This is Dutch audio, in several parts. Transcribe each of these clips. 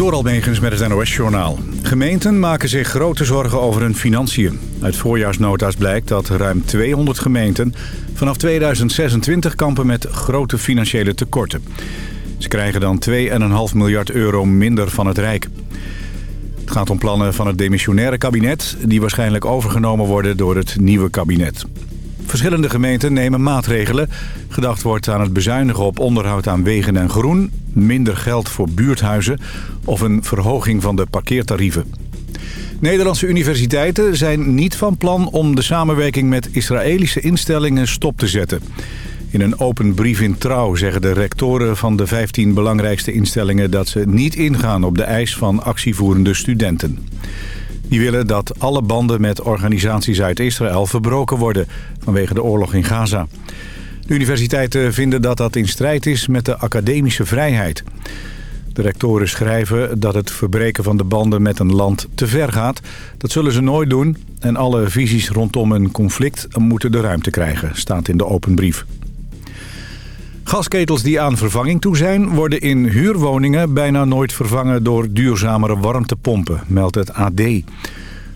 Door Almegens met het NOS-journaal. Gemeenten maken zich grote zorgen over hun financiën. Uit voorjaarsnota's blijkt dat ruim 200 gemeenten vanaf 2026 kampen met grote financiële tekorten. Ze krijgen dan 2,5 miljard euro minder van het Rijk. Het gaat om plannen van het demissionaire kabinet... die waarschijnlijk overgenomen worden door het nieuwe kabinet. Verschillende gemeenten nemen maatregelen. Gedacht wordt aan het bezuinigen op onderhoud aan wegen en groen... minder geld voor buurthuizen of een verhoging van de parkeertarieven. Nederlandse universiteiten zijn niet van plan om de samenwerking met Israëlische instellingen stop te zetten. In een open brief in Trouw zeggen de rectoren van de 15 belangrijkste instellingen... dat ze niet ingaan op de eis van actievoerende studenten. Die willen dat alle banden met organisaties uit Israël verbroken worden... vanwege de oorlog in Gaza. De universiteiten vinden dat dat in strijd is met de academische vrijheid. De rectoren schrijven dat het verbreken van de banden met een land te ver gaat. Dat zullen ze nooit doen en alle visies rondom een conflict moeten de ruimte krijgen, staat in de open brief. Gasketels die aan vervanging toe zijn... worden in huurwoningen bijna nooit vervangen door duurzamere warmtepompen, meldt het AD.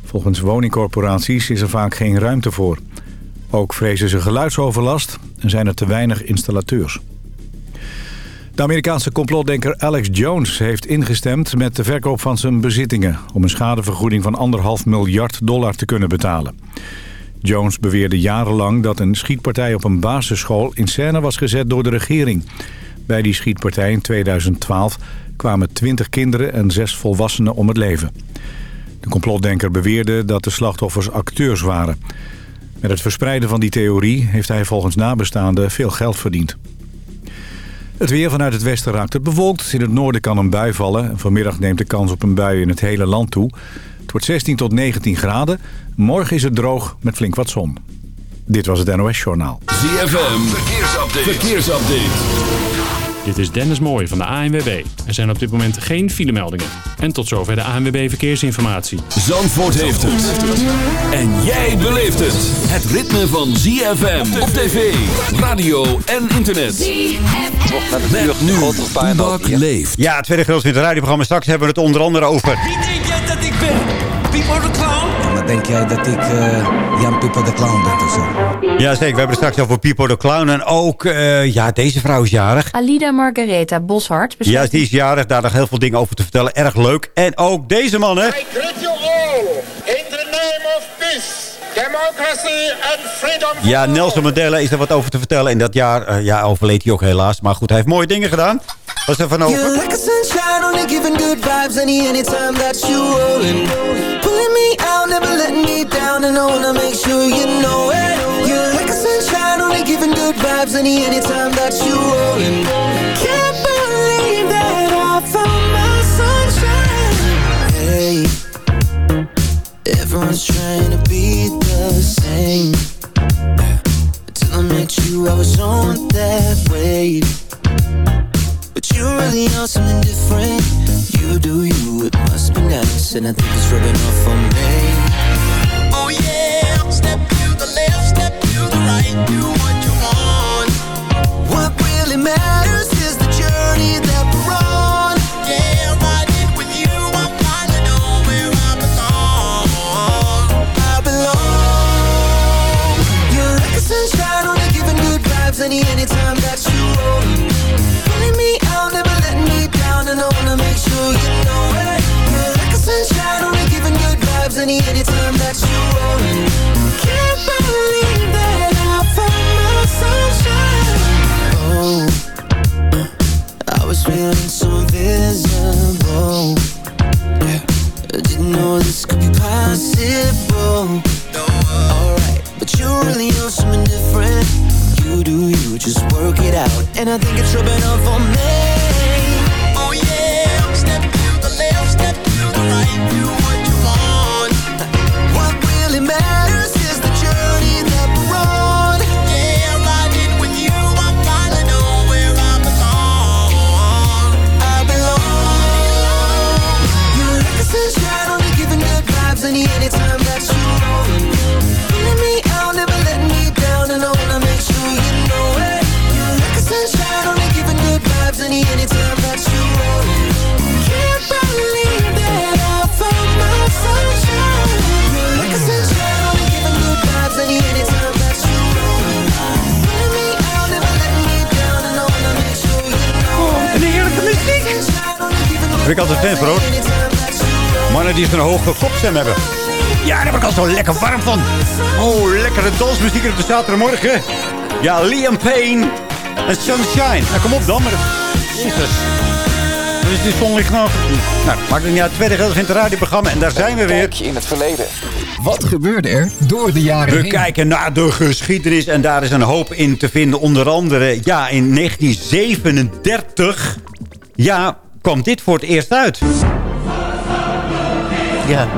Volgens woningcorporaties is er vaak geen ruimte voor. Ook vrezen ze geluidsoverlast en zijn er te weinig installateurs. De Amerikaanse complotdenker Alex Jones heeft ingestemd met de verkoop van zijn bezittingen... om een schadevergoeding van anderhalf miljard dollar te kunnen betalen. Jones beweerde jarenlang dat een schietpartij op een basisschool in scène was gezet door de regering. Bij die schietpartij in 2012 kwamen 20 kinderen en 6 volwassenen om het leven. De complotdenker beweerde dat de slachtoffers acteurs waren. Met het verspreiden van die theorie heeft hij volgens nabestaanden veel geld verdiend. Het weer vanuit het westen raakt het bewolkt. In het noorden kan een bui vallen. Vanmiddag neemt de kans op een bui in het hele land toe. Het wordt 16 tot 19 graden. Morgen is het droog met flink wat zon. Dit was het NOS Journaal. ZFM, verkeersupdate. verkeersupdate. Dit is Dennis Mooij van de ANWB. Er zijn op dit moment geen filemeldingen. En tot zover de ANWB Verkeersinformatie. Zandvoort heeft het. En jij beleeft het. Het ritme van ZFM op tv, radio en internet. ZFM. Met nu, Toebak leeft. Ja, het tweede grootste radioprogramma. Straks hebben we het onder andere over... Wie denk jij dat ik ben? Pipo de Clown? Maar denk jij dat ik eh, Jan Pippa de Clown ben of zo? Ja, zeker. We hebben het straks over Pipo de Clown. En ook, eh, ja, deze vrouw is jarig. Alida Margaretha Boshart. Ja, die is jarig. Daar nog heel veel dingen over te vertellen. Erg leuk. En ook deze man, hè. I greet you all in the name of peace, democracy and freedom. Ja, Nelson Mandela is er wat over te vertellen. In dat jaar eh, ja, overleed hij ook helaas. Maar goed, hij heeft mooie dingen gedaan. Wat is er van over? You're like a sunshine, only giving good vibes any anytime that you rollin'. Pulling me out, never letting me down, and I wanna make sure you know it. You're like a sunshine, only giving good vibes any anytime that you rollin'. Can't believe that I found my sunshine. Hey, everyone's trying to be the same. I met you, I was on that wave. But you really are something different. You do you, it must be nice. And I think it's rubbing off on me. Oh yeah, step to the left, step to the right, do what you want. What really matters hebben. Ja, daar word ik altijd zo lekker warm van. Oh, lekkere dansmuziek op de zaterdagmorgen. Ja, Liam Payne en Sunshine. Nou, kom op dan. Maar... Jezus. Dus die zon ligt nog. Nou, maakt het niet uit. Tweede gedeelte in het radioprogramma. En daar zijn we weer. in het verleden. Wat gebeurde er door de jaren We heen? kijken naar de geschiedenis en daar is een hoop in te vinden. Onder andere, ja, in 1937, ja, kwam dit voor het eerst uit. Ja.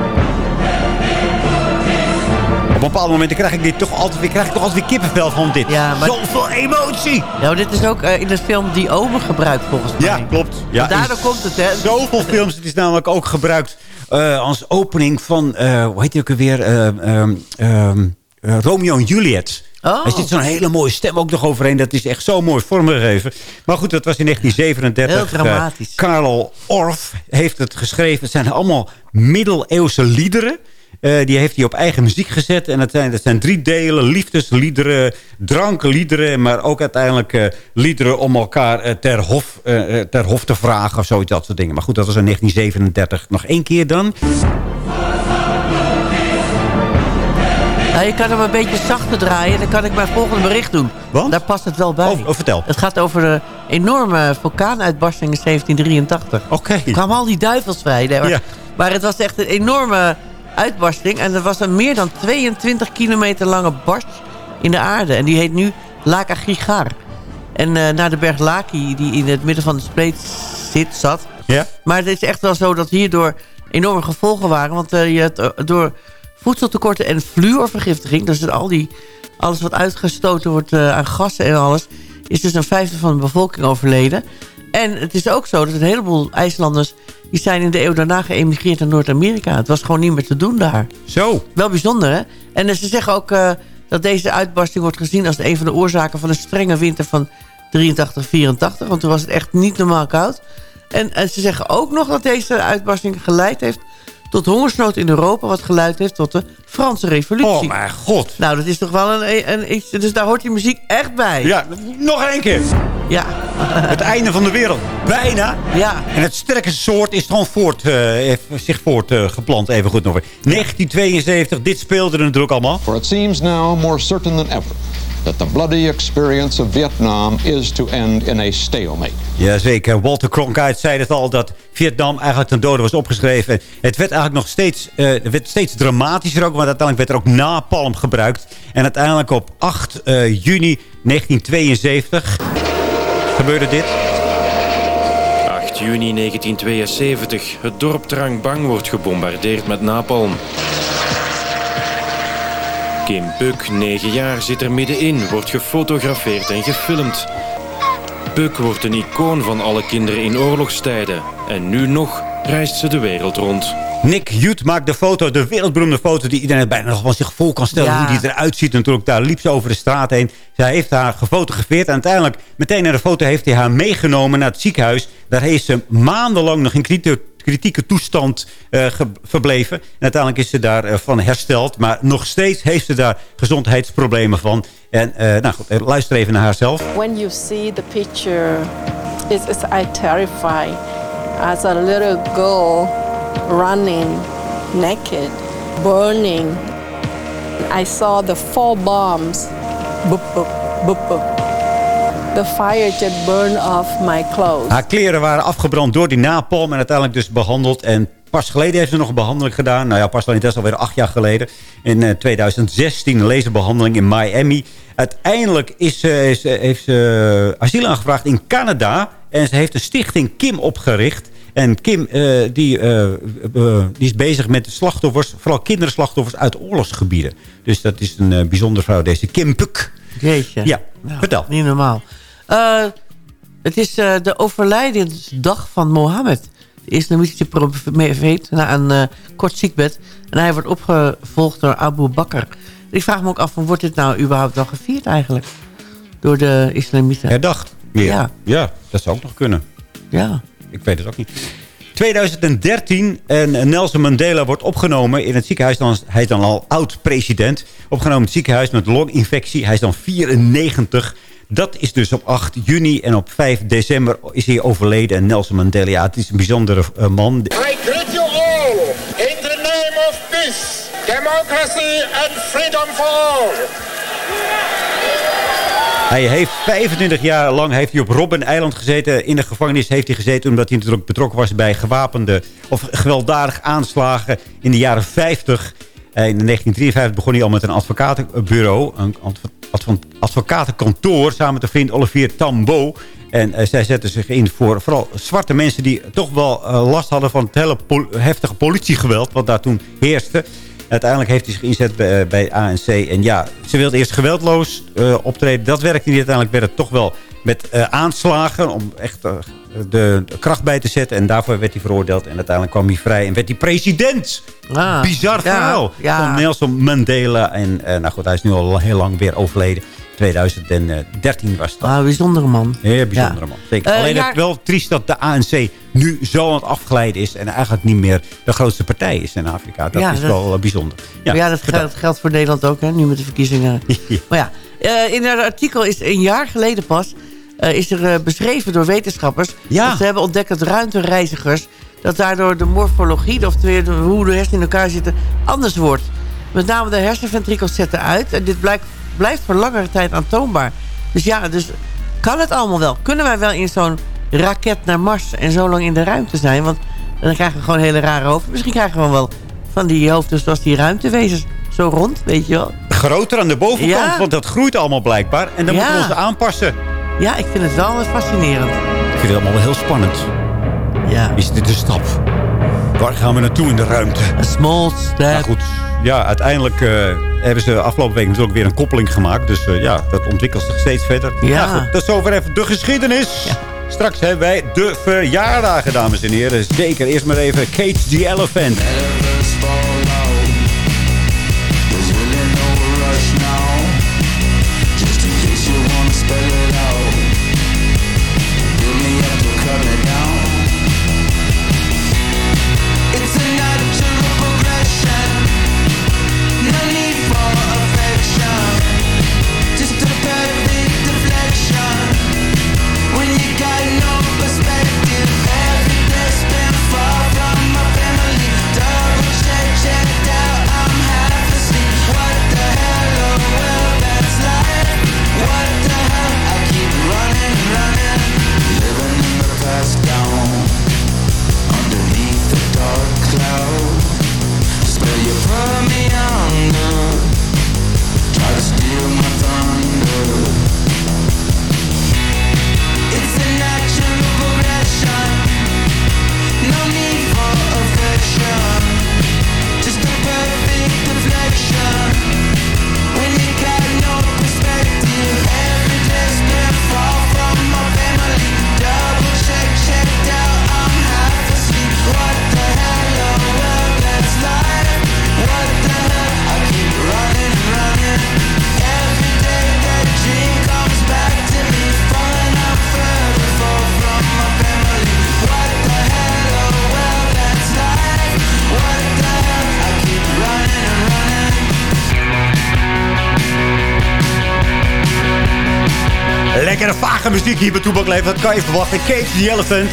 Op bepaalde momenten krijg ik dit toch altijd weer, krijg ik toch altijd weer kippenvel van dit. Ja, maar- Zoveel emotie! Ja, maar dit is ook eh, in de film Die Omen gebruikt volgens mij. Ja, klopt. Ja, Want daardoor komt het, hè. Zoveel films. Het is namelijk ook gebruikt eh, als opening van, eh, hoe heet die ook alweer? Eh, ehm, ehm, eh, Romeo en Juliet. Oh. Er zit zo'n hele mooie stem ook nog overheen. Dat is echt zo mooi vormgegeven. Maar goed, dat was in 1937. Heel dramatisch. Karl Orff heeft het geschreven. Het zijn allemaal middeleeuwse liederen. Eh, die heeft hij op eigen muziek gezet. En het zijn, het zijn drie delen. Liefdesliederen, drankliederen. Maar ook uiteindelijk eh, liederen om elkaar eh, ter, hof, ter hof te vragen. Of zoiets, dat soort dingen. Maar goed, dat was in 1937. Nog één keer dan. Nou, je kan hem een beetje zachter draaien. Dan kan ik mijn volgende bericht doen. Want? Daar past het wel bij. Oh, oh, vertel. Het gaat over de enorme vulkaanuitbarsting in 1783. Oké. Er kwamen al die duivels vrij. Nee, maar, Ja. maar het was echt een enorme uitbarsting. En er was een meer dan 22 kilometer lange barst in de aarde. En die heet nu Laka Gigar. En eh, naar de berg Laki, die in het midden van de spleet zit, zat... Ja? Maar het is echt wel zo dat hierdoor enorme gevolgen waren. Want eh, je eh, door voedseltekorten en fluorvergiftiging... dus dat al die, alles wat uitgestoten wordt aan gassen en alles... is dus een vijfde van de bevolking overleden. En het is ook zo dat een heleboel IJslanders... die zijn in de eeuw daarna geëmigreerd naar Noord-Amerika. Het was gewoon niet meer te doen daar. Zo. Wel bijzonder, hè? En eh, ze zeggen ook eh, dat deze uitbarsting wordt gezien... als een van de oorzaken van de strenge winter van 83, 84. Want toen was het echt niet normaal koud. En, en ze zeggen ook nog dat deze uitbarsting geleid heeft... tot hongersnood in Europa... wat geleid heeft tot de Franse revolutie. Oh mijn god. Nou, dat is toch wel een, een, iets... Dus daar hoort die muziek echt bij. Ja, nog één keer. Ja. Het einde van de wereld. Bijna. Ja. En het sterkste soort is gewoon voort, eh, heeft zich voortgeplant. even goed nog weer. 1972, dit speelde er natuurlijk allemaal. For it seems now more certain than ever that the bloody experience of Vietnam is to end in a stalemate. Jazeker, Walter Cronkite zei het al dat Vietnam eigenlijk ten dode was opgeschreven. Het werd eigenlijk nog steeds, eh, het werd steeds dramatischer ook, want uiteindelijk werd er ook napalm gebruikt. En uiteindelijk op 8 eh, juni 1972 gebeurde dit. 8 juni 1972. Het dorp Trang Bang wordt gebombardeerd met napalm. Kim Puk, 9 jaar, zit er middenin, wordt gefotografeerd en gefilmd. Puk wordt een icoon van alle kinderen in oorlogstijden. En nu nog reist ze de wereld rond. Nick Jut maakt de foto, de wereldberoemde foto... die iedereen bijna nog wel zich vol kan stellen Ja. hoe die eruit ziet. En natuurlijk daar liep ze over de straat heen. Zij heeft haar gefotografeerd. En uiteindelijk, meteen naar de foto, heeft hij haar meegenomen naar het ziekenhuis. Daar heeft ze maandenlang nog in kritieke, kritieke toestand eh, verbleven. En uiteindelijk is ze daarvan van hersteld. Maar nog steeds heeft ze daar gezondheidsproblemen van. En eh, nou goed, eh, luister even naar haarzelf. When you see the picture, it's, it's I terrified as a little girl running naked, burning. I saw the four bombs. Boop, boop, boop, boop. The fire just burned off my clothes. Haar kleren waren afgebrand door die napalm en uiteindelijk dus behandeld. En pas geleden heeft ze nog een behandeling gedaan. Nou ja, pas geleden, dat is alweer acht jaar geleden. In eh, 2016 een laserbehandeling in Miami. Uiteindelijk is, ze- is, ze- heeft ze asiel aangevraagd in Canada. En ze heeft een stichting Kim opgericht. En Kim eh, die, eh, eh, die is bezig met de slachtoffers, vooral kinderslachtoffers uit oorlogsgebieden. Dus dat is een eh, bijzondere vrouw, deze Kim Puk. Jeetje. Ja, Nou, vertel. Niet normaal. Eh, het is eh, de overlijdensdag van Mohammed. De islamitische profeet na een eh, kort ziekbed. En hij wordt opgevolgd door Abu Bakr. Ik vraag me ook af, wordt dit nou überhaupt wel gevierd eigenlijk? Door de islamieten. Herdacht. Weer. Ja. ja, dat zou ook nog kunnen. Ja. Ik weet het ook niet. 2013 en Nelson Mandela wordt opgenomen in het ziekenhuis. Dan, hij is dan al oud-president. Opgenomen in het ziekenhuis met longinfectie. Hij is dan 94. Dat is dus op 8 juni en op 5 december is hij overleden. En Nelson Mandela, ja, het is een bijzondere uh, man. I greet you all in the name of peace, democracy and freedom for all. Hij heeft 25 jaar lang heeft hij op Robben-eiland gezeten. In de gevangenis heeft hij gezeten omdat hij natuurlijk betrokken was bij gewapende of gewelddadige aanslagen in de jaren 50. In 1953 begon hij al met een advocatenbureau, een advocatenkantoor, samen de vriend Olivier Tambo. En uh, zij zetten zich in voor vooral zwarte mensen die toch wel uh, last hadden van het hele pol heftige politiegeweld wat daar toen heerste. Uiteindelijk heeft hij zich ingezet bij, ANC. En ja, ze wilde eerst geweldloos optreden. Dat werkte niet. Uiteindelijk werd het toch wel met aanslagen om echt de, kracht bij te zetten. En daarvoor werd hij veroordeeld. En uiteindelijk kwam hij vrij en werd hij president. Ah, Bizar verhaal ja, van Nelson Mandela. En nou goed, hij is nu al heel lang weer overleden. 2013 was dat. Ah, bijzondere man. Heel bijzondere ja. man. Zeker. Uh, Alleen ja, het wel triest dat de ANC nu zo aan het afglijden is... en eigenlijk niet meer de grootste partij is in Afrika. Dat ja, is dat, wel uh, bijzonder. Ja, ja dat, geldt, dat, geldt voor Nederland ook, hè, nu met de verkiezingen. Maar ja, uh, in het artikel is een jaar geleden pas... is er beschreven door wetenschappers... dat ze hebben ontdekt dat ruimtereizigers... dat daardoor de morfologie, oftewel hoe de hersenen in elkaar zitten... anders wordt. Met name de hersenventrikels zetten uit. En dit blijkt blijft voor langere tijd aantoonbaar. Dus ja, dus kan het allemaal wel? Kunnen wij wel in zo'n raket naar Mars en zo lang in de ruimte zijn? Want dan krijgen we gewoon hele rare hoofden. Misschien krijgen we wel van die hoofden zoals die ruimtewezens. Zo rond, weet je wel. Groter aan de bovenkant, ja. want dat groeit allemaal blijkbaar. En dan ja. moeten we ons aanpassen. Ja, ik vind het wel fascinerend. Ik vind het allemaal wel heel spannend. Ja. Is dit de stap? Waar gaan we naartoe in de ruimte? A small step. Maar goed, ja, uiteindelijk uh, hebben ze afgelopen week natuurlijk weer een koppeling gemaakt. Dus uh, ja, dat ontwikkelt zich steeds verder. Ja. ja goed, tot zover even de geschiedenis. Ja. Straks hebben wij de verjaardagen, dames en heren. Zeker eerst maar even Cage the Elephant. Muziek hier bij Toebak Leven. Dat kan je verwachten. Cage the Elephant.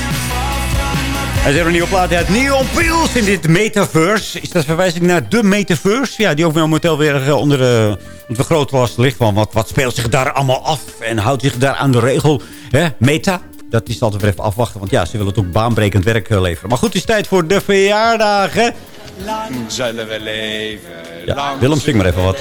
En ze hebben een nieuwe plaat uit Neon Pills in dit metaverse. Is dat verwijzing naar de metaverse? Ja, die ook momenteel weer eh, onder de vergrootglas ligt. Van wat, wat speelt zich daar allemaal af? En houdt zich daar aan de regel? Hè? Meta, dat is altijd weer even afwachten. Want ja, ze willen ook baanbrekend werk eh, leveren. Maar goed, het is tijd voor de verjaardagen. Lang zullen we leven. Ja, Willem, zing maar even wat.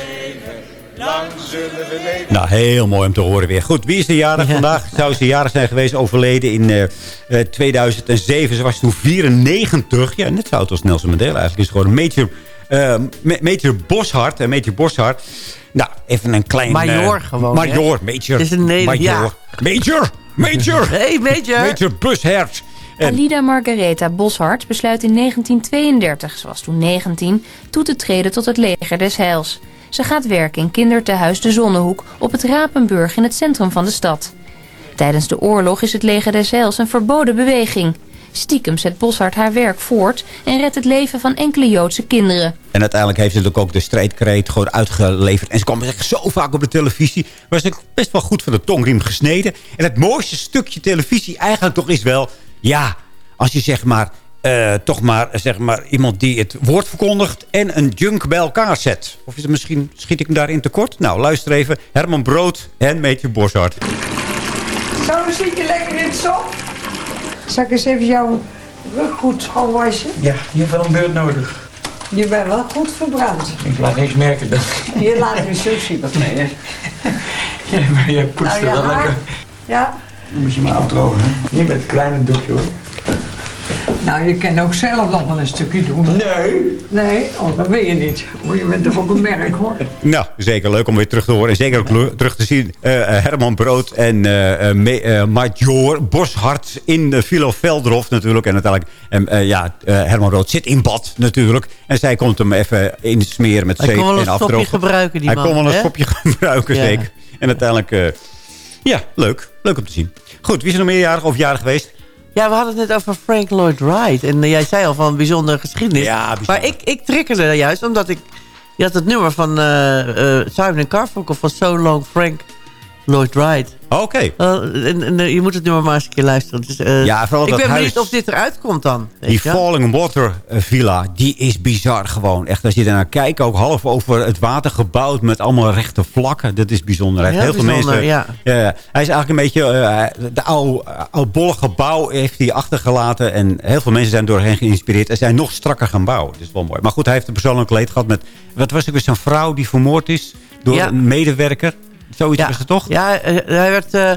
Lang zullen we leven. Nou, heel mooi om te horen weer. Goed, wie is de jarig ja. vandaag? Zou ze jarig zijn geweest, overleden in uh, uh, 2007. Ze was toen 94. Ja, net zo oud als Nelson Mandela eigenlijk. Is gewoon Major, uh, Major Boshart. En Major Boshart. Nou, even een klein... Major gewoon, Major, hè? Major. is een Major. Ja. Major, Major. hey, Major. Major Bushart. En... Alida Margaretha Boshart besluit in 1932, ze was toen 19, toe te treden tot het leger des heils. Ze gaat werken in kindertehuis De Zonnehoek op het Rapenburg in het centrum van de stad. Tijdens de oorlog is het leger des Heils een verboden beweging. Stiekem zet Boshart haar werk voort en redt het leven van enkele Joodse kinderen. En uiteindelijk heeft ze natuurlijk ook de strijdkreet gewoon uitgeleverd. En ze kwam echt zo vaak op de televisie. Maar ze best wel goed van de tongriem gesneden. En het mooiste stukje televisie eigenlijk toch is wel... Ja, als je zeg maar... eh, toch maar, zeg maar iemand die het woord verkondigt en een junk bij elkaar zet. Of is het misschien, schiet ik hem daarin tekort? Nou, luister even. Herman Brood en Meetje Boshart. Zo, zit je lekker in het zon? Zal ik eens even jouw rug goed schoonwassen? Ja, je hebt wel een beurt nodig. Je bent wel goed verbrand. Ik laat niks merken. Dat... Je laat zo zien wat mee. hè? Ja, maar je poetst Nou, er je wel lekker. Ja, Dan moet je maar afdrogen. hè? Niet met het kleine doekje hoor. Nou je kan ook zelf nog wel een stukje doen. Nee. Nee, oh, dat wil je niet. Oh, je bent toch ook een merk hoor. Nou, zeker leuk om weer terug te horen. En zeker ook terug te zien eh, eh, Herman Brood en eh, Major Boshart in de Philo Veldhof natuurlijk. En uiteindelijk, en, eh, ja, eh, Herman Brood zit in bad natuurlijk. En zij komt hem even insmeren met Hij zeep kon wel en een stopje afdrogen. gebruiken, die Hij man, kon wel een stopje gebruiken, Ja. zeker. En uiteindelijk, eh, ja, leuk. Leuk om te zien. Goed, wie is er nog meerjarig of jarig geweest? Ja, we hadden het net over Frank Lloyd Wright. En eh, jij zei al van bijzondere geschiedenis. Ja, bijzonder. Maar ik, ik triggerde daar juist omdat ik... Je had het nummer van eh, eh, Simon van So Long Frank Lloyd Wright. Oké. Eh, en, en, eh, je moet het nummer maar eens een keer luisteren. Eh, Ja, vooral ik dat ben huis- benieuwd of dit eruit komt dan. Die? Falling Water eh, Villa, die is bizar gewoon. Echt, als je daarnaar kijkt, ook half over het water gebouwd... met allemaal rechte vlakken. Dat is bijzonder. Heel heel, veel bijzonder, mensen... ja. Hij is eigenlijk een beetje... eh, de oude, oudbollige gebouw heeft hij achtergelaten. En heel veel mensen zijn door hem geïnspireerd. En zijn nog strakker gaan bouwen. Dat is wel mooi. Maar goed, hij heeft een persoonlijk leed gehad met... Wat was het weer zijn vrouw die vermoord is? Door Ja. een medewerker? Zoiets Ja. was het toch? Ja, eh, hij werd... eh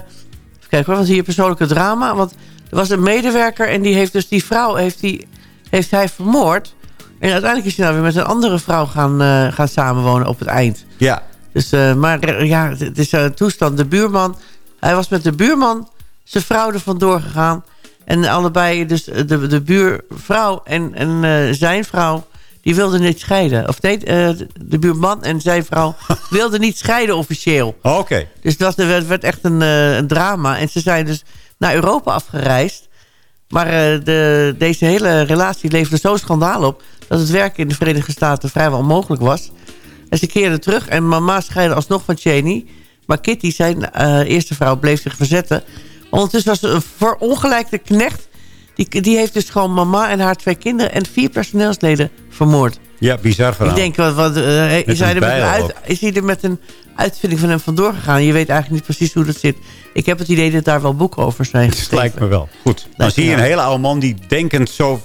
kijken, wat was hier persoonlijke drama? Want er was een medewerker en die heeft dus die vrouw heeft, die, heeft hij vermoord. En uiteindelijk is hij nou weer met een andere vrouw gaan, eh, gaan samenwonen op het eind. Ja. Dus, maar ja, het is een toestand. De buurman, hij was met de buurman zijn vrouw er vandoor gegaan. En allebei, dus de, de buurvrouw en, en zijn vrouw, die wilden niet scheiden. Of nee, eh, de buurman en zijn vrouw wilden niet scheiden officieel. Oké. Dus er werd, werd echt een, eh, een drama. En ze zijn dus naar Europa afgereisd. Maar eh, de, deze hele relatie leverde zo'n schandaal op... dat het werken in de Verenigde Staten vrijwel onmogelijk was. En ze keerden terug en mama scheidde alsnog van Cheney. Maar Kitty, zijn eerste vrouw, bleef zich verzetten. Ondertussen was er een verongelijkte knecht... Die, die heeft dus gewoon mama en haar twee kinderen... en vier personeelsleden vermoord. Ja, bizar verhaal. Ik denk, wat, wat, eh, is, een hij er met een uit, is hij er met een uitvinding van hem vandoor gegaan? Je weet eigenlijk niet precies hoe dat zit. Ik heb het idee dat daar wel boeken over zijn Het lijkt me wel. Goed. Dan zie je een hele oude man die denkend zo...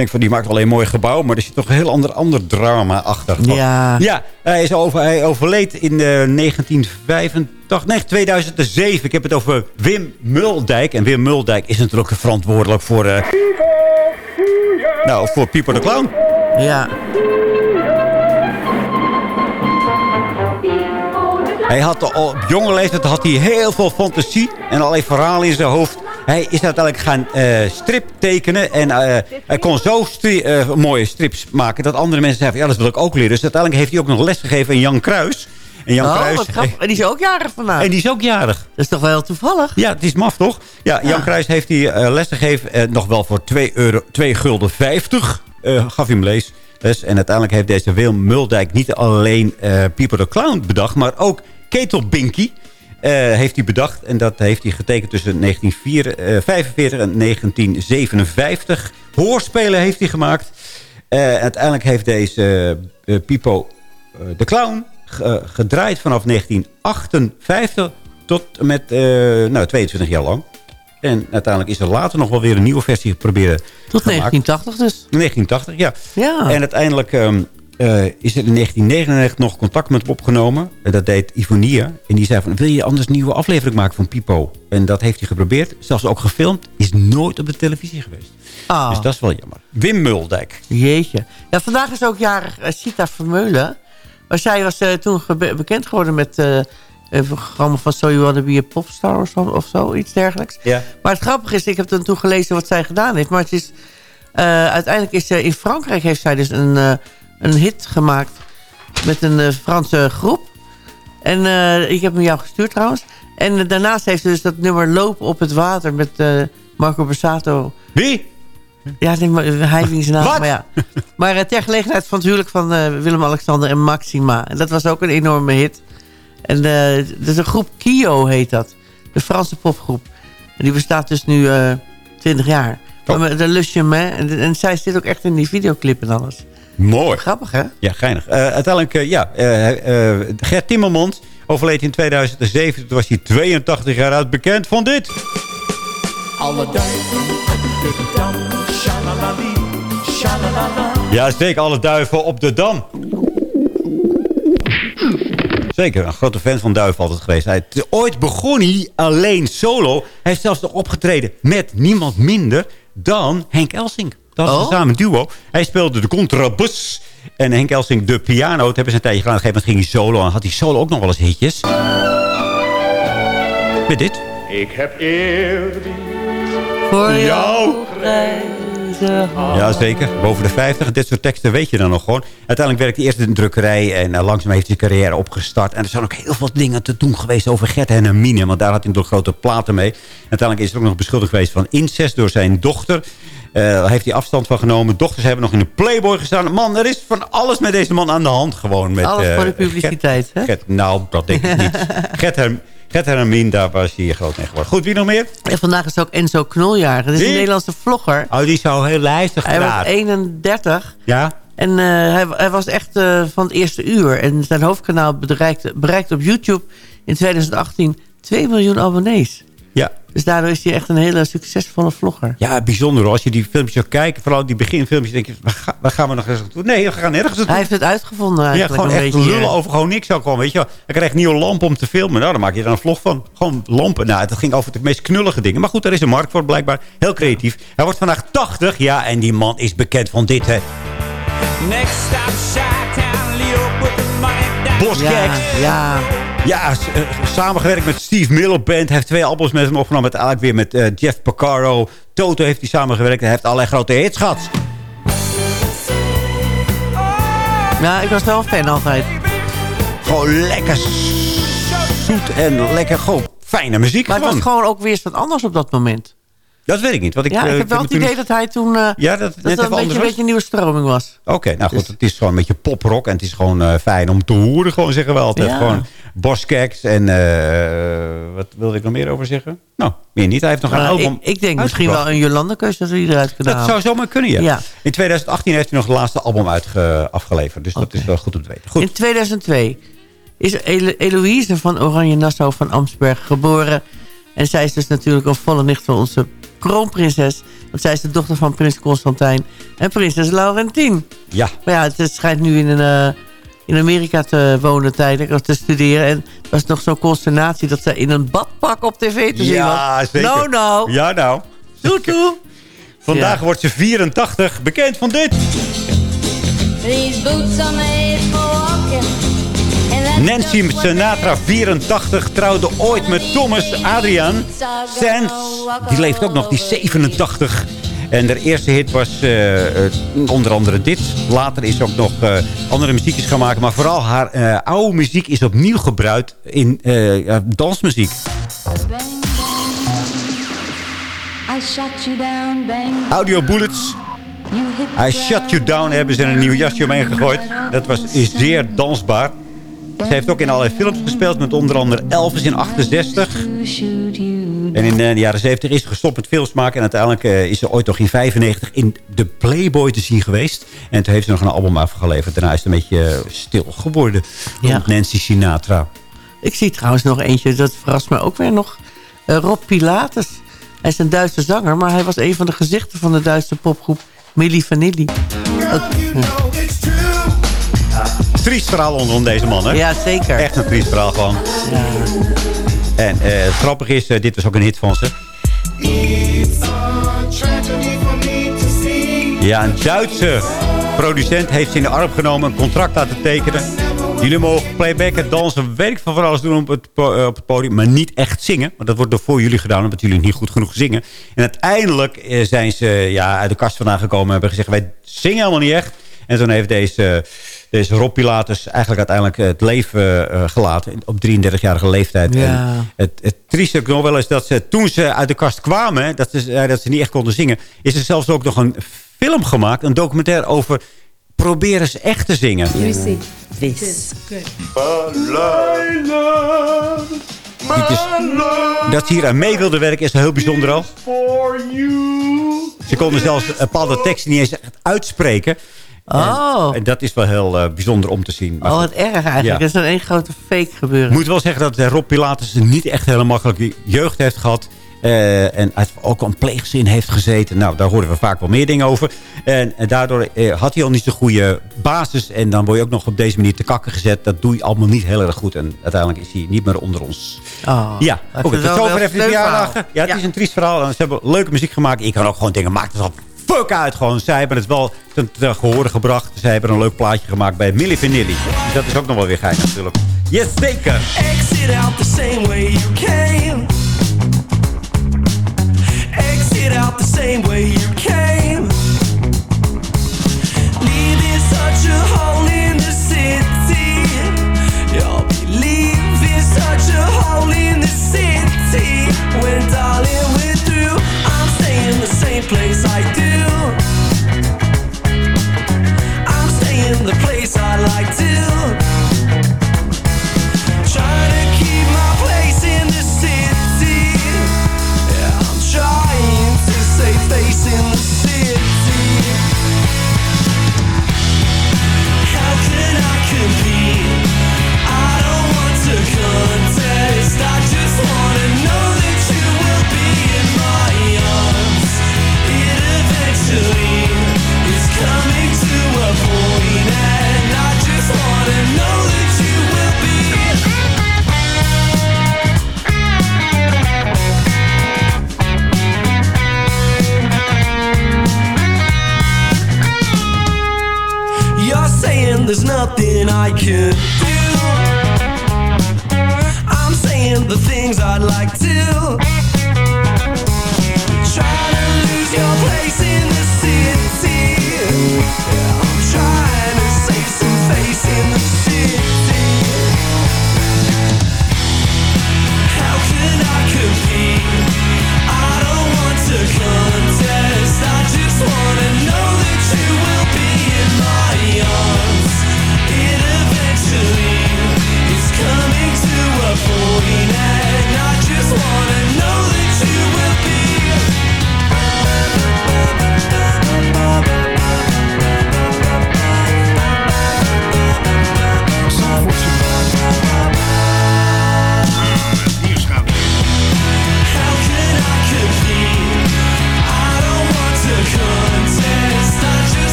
Denkt van, die maakt alleen een mooi gebouw. Maar er zit toch een heel ander, ander drama achter. Ja. Ja, hij, is over, hij overleed in eh, 1985... Nee, 2007. Ik heb het over Wim Muldijk. En Wim Muldijk is natuurlijk verantwoordelijk voor... eh, nou, voor Pieper de Clown. Ja. Hij had al op jonge leeftijd had hij heel veel fantasie en allerlei verhalen in zijn hoofd. Hij is uiteindelijk gaan eh, strip tekenen. En eh, hij kon zo eh, mooie strips maken dat andere mensen zeiden... van, ja, dat wil ik ook leren. Dus uiteindelijk heeft hij ook nog les gegeven aan Jan Kruis. En Jan oh, Kruis. En die is ook jarig vandaag. En die is ook jarig. Dat is toch wel heel toevallig? Ja, het is maf, toch? Ja, Jan Kruis heeft hij eh, les gegeven. nog wel voor 2, euro, 2 gulden 50. eh, gaf hij hem lees. les. En uiteindelijk heeft deze Wil Muldijk niet alleen Pieper de Clown bedacht... maar ook Ketel Binky heeft hij bedacht. En dat heeft hij getekend tussen 1945 en 1957. Hoorspelen heeft hij gemaakt. Eh, uiteindelijk heeft deze eh, Pipo eh, de Clown ge- gedraaid vanaf 1958 tot met eh, nou, 22 jaar lang. En uiteindelijk is er later nog wel weer een nieuwe versie geprobeerd Tot gemaakt. 1980 dus. 1980, ja. Ja. En uiteindelijk ehm, eh, is er in 1999 nog contact met hem opgenomen. En dat deed Ivonia. En die zei van, wil je anders een nieuwe aflevering maken van Pipo? En dat heeft hij geprobeerd. Zelfs ook gefilmd. Is nooit op de televisie geweest. Ah. Dus dat is wel jammer. Wim Muldijk. Jeetje. Ja, vandaag is ook jarig uh, Sita Vermeulen. Maar zij was uh, toen bekend geworden met uh, een programma van So You Wanna Be a Popstar of zo, of zo iets dergelijks. Ja. Maar het grappige is, ik heb dan toen gelezen wat zij gedaan heeft. Maar het is, uh, uiteindelijk is in Frankrijk heeft zij dus een, een hit gemaakt met een Franse groep. En ik heb hem jou gestuurd trouwens. En daarnaast heeft ze dus dat nummer Lopen op het water met Marco Borsato. Wie? Ja, maar, uh, Heidingsnaam. Wat? Maar, ja. maar ter gelegenheid van het huwelijk van uh, Willem-Alexander en Maxima. En dat was ook een enorme hit. En uh, dat is een groep Kio heet dat. De Franse popgroep. En die bestaat dus nu uh, 20 jaar. Oh. De Le Chemin. En, en zij zit ook echt in die videoclip en alles. Mooi. Grappig, hè? Ja, geinig. Uh, uiteindelijk, uh, ja, uh, Gert Timmermans overleed in 2007. Toen was hij 82 jaar oud. Bekend van dit. Alle duiven op de dam, shalalali, shalalala. Ja, zeker. Alle duiven op de dam. Zeker, een grote fan van Duif altijd geweest. Hij, ooit begon hij alleen solo. Hij heeft zelfs nog opgetreden met niemand minder dan Henk Elsink. Dat was oh? samen een duo. Hij speelde de contrabas en Henk Elsink de piano. Dat hebben ze een tijdje gedaan. Op een gegeven moment ging hij solo. En had hij solo ook nog wel eens hitjes. Met dit. Ik heb eerbied voor jou. Ja, zeker. Boven de 50. Dit soort teksten weet je dan nog gewoon. Uiteindelijk werkte hij eerst in de drukkerij. En uh, langzaam heeft hij zijn carrière opgestart. En er zijn ook heel veel dingen te doen geweest over Gert en Hermine. Want daar had hij door grote platen mee. Uiteindelijk is er ook nog beschuldigd geweest van incest door zijn dochter. Uh, heeft hij afstand van genomen. Dochters hebben nog in de Playboy gestaan. Man, er is van alles met deze man aan de hand gewoon. Met, alles voor de publiciteit, Gert, hè? Gert, nou, dat denk ik niet. Gert Hermine. Gert daar was hij groot mee geworden. Goed, wie nog meer? En vandaag is ook Enzo Knoljaar. Dat is een Nederlandse vlogger. Oh, die is al heel lijstig Hij was 31. Ja? En uh, hij, hij, was echt uh, van het eerste uur. En zijn hoofdkanaal bereikt, bereikt op YouTube in 2018 2 miljoen abonnees. Ja. Dus daardoor is hij echt een hele succesvolle vlogger. Ja, bijzonder hoor. Als je die filmpjes zou kijken, vooral die beginfilmpjes, denk je, waar, ga, waar gaan we nog eens naartoe? Nee, we gaan nergens naartoe. Hij heeft het uitgevonden eigenlijk. Ja, gewoon een echt beetje. lullen over gewoon niks. Ook gewoon, weet je wel. Hij krijgt nieuwe lampen om te filmen. Nou, dan maak je er een vlog van. Gewoon lampen. Nou, het ging over de meest knullige dingen. Maar goed, daar is een markt voor blijkbaar. Heel creatief. Hij wordt vandaag 80. Ja, en die man is bekend van dit, hè. Next stop, Leo put the money down. Boskeks. Ja, ja. Ja, uh, samengewerkt met Steve Miller Band. Hij heeft twee albums met hem opgenomen. Met eigenlijk weer met uh, Jeff Porcaro. Toto heeft hij samengewerkt. Hij heeft allerlei grote hits gehad. Ja, ik was wel fan altijd. Gewoon lekker zoet en lekker gewoon fijne muziek. Maar gewoon. het was gewoon ook weer wat anders op dat moment. Dat weet ik niet. Want ik, ja, ik uh, heb wel het idee dat hij toen... Uh, ja, dat, dat het een beetje, een beetje nieuwe stroming was. Oké, okay, nou goed. Dus. Het is gewoon een beetje poprock. En het is gewoon uh, fijn om te horen, gewoon zeggen we altijd. Ja. Gewoon Boskeks en... wat wilde ik nog meer over zeggen? Nou, meer niet. Hij heeft nog een album ik, ik denk misschien wel een Jolande-keus dat hij eruit kan Dat zou zomaar kunnen, ja. ja. In 2018 heeft hij nog het laatste album uitge, afgeleverd. Dus okay. dat is wel goed om te weten. Goed. In 2002 is Elo Eloïse van Oranje Nassau van Amsberg geboren. En zij is dus natuurlijk een volle nicht van onze kroonprinses. Want zij is de dochter van prins Constantijn en prinses Laurentien. Ja. Maar ja, het schijnt nu in, een, uh, in Amerika te wonen tijdelijk, of te studeren. En het was nog zo'n consternatie dat zij in een badpak op tv te zien ja, was. zeker. No, no. Ja, nou. Doe, doe. Vandaag ja. wordt ze 84, bekend van dit. These boots are made for walking. Nancy Sinatra, 84, trouwde ooit met Thomas Adrian Sands. Die leeft ook nog, die 87. En haar eerste hit was uh, uh, onder andere dit. Later is ook nog uh, andere muziekjes gaan maken. Maar vooral haar oude muziek is opnieuw gebruikt in dansmuziek. Audio Bullets. I Shut You Down hebben ze een nieuw jasje omheen gegooid. Dat was zeer dansbaar. Ze heeft ook in allerlei films gespeeld. Met onder andere Elvis in 68. En in de jaren 70 is ze gestopt met films maken. En uiteindelijk uh, is ze ooit nog in 95 in de Playboy te zien geweest. En toen heeft ze nog een album afgeleverd. Daarna is het een beetje stil geworden. Ja. Nancy Sinatra. Ik zie trouwens nog eentje. Dat verrast me ook weer nog. Uh, Rob Pilatus. Hij is een Duitse zanger. Maar hij was een van de gezichten van de Duitse popgroep Milli Vanilli. Ook, ja triest verhaal onder deze man, hè? Ja, zeker. Echt een triest verhaal gewoon. Ja. En het grappige is, uh, dit was ook een hit van ze. Ja, een Duitse producent heeft ze in de arm genomen, een contract laten tekenen. Jullie mogen playbacken, dansen, weet ik van voor alles doen op het, uh, op het podium, maar niet echt zingen. Want dat wordt door voor jullie gedaan, omdat jullie niet goed genoeg zingen. En uiteindelijk zijn ze ja, uit de kast vandaan gekomen en hebben gezegd, wij zingen helemaal niet echt. En toen heeft deze Deze Rob Pilatus eigenlijk uiteindelijk het leven eh, gelaten. Op 33-jarige leeftijd. Ja. En het, het trieste nog wel is dat ze toen ze uit de kast kwamen... Dat ze, eh, dat ze niet echt konden zingen... is er zelfs ook nog een film gemaakt. Een documentaire over... Proberen ze echt te zingen. Lucy. This. Dit is, dat ze hier aan mee wilden werken is heel bijzonder al. Ze konden zelfs bepaalde teksten niet eens echt uitspreken. Oh. En, en dat is wel heel eh, bijzonder om te zien. Maar Oh, goed. wat erg eigenlijk. Ja. Dat is een één grote fake gebeuren. Ik moet wel zeggen dat eh, Rob Pilatus niet echt hele makkelijke jeugd heeft gehad. Eh, en uit ook een pleegzin heeft gezeten. Nou, daar horen we vaak wel meer dingen over. En, en daardoor had hij al niet zo'n goede basis. En dan word je ook nog op deze manier te kakken gezet. Dat doe je allemaal niet heel erg goed. En uiteindelijk is hij niet meer onder ons. Oh, ja, dat oké. is tot wel zover een even de leuk verjaardagen. verhaal. Ja, het Ja. is een triest verhaal. En ze hebben leuke muziek gemaakt. Ik kan ook gewoon denken, maak het al fuck uit. Gewoon, zij hebben het wel ten, ten gebracht. Zij hebben een leuk plaatje gemaakt bij Milli Vanilli. Dus dat is ook nog wel weer geil natuurlijk. Yes, zeker. Exit out the same way you came. Exit out the same way you came. Leaving such a hole in the city. You'll be leaving such a hole in the city. When darling place I do.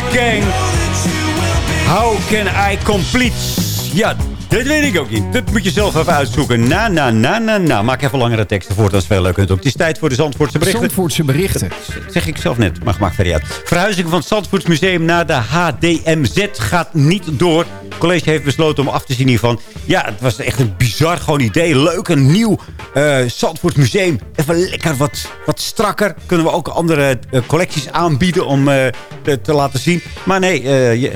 Gang. How can I complete? Ja, dat weet ik ook niet. Dat moet je zelf even uitzoeken. Na, na, na, na, na. Maak even langere teksten voor, dat is veel leuker. Het is tijd voor de Zandvoortse berichten. Zandvoortse berichten. Dat zeg ik zelf net, maar maakt verder niet uit. Verhuizing van het Zandvoortsmuseum naar de HDMZ gaat niet door. Het college heeft besloten om af te zien hiervan. Ja, het was echt een bizar gewoon idee. Leuk, een nieuw eh Zandvoortsmuseum. Even lekker wat, wat strakker. Kunnen we ook andere eh, collecties aanbieden om eh, te, te laten zien. Maar nee,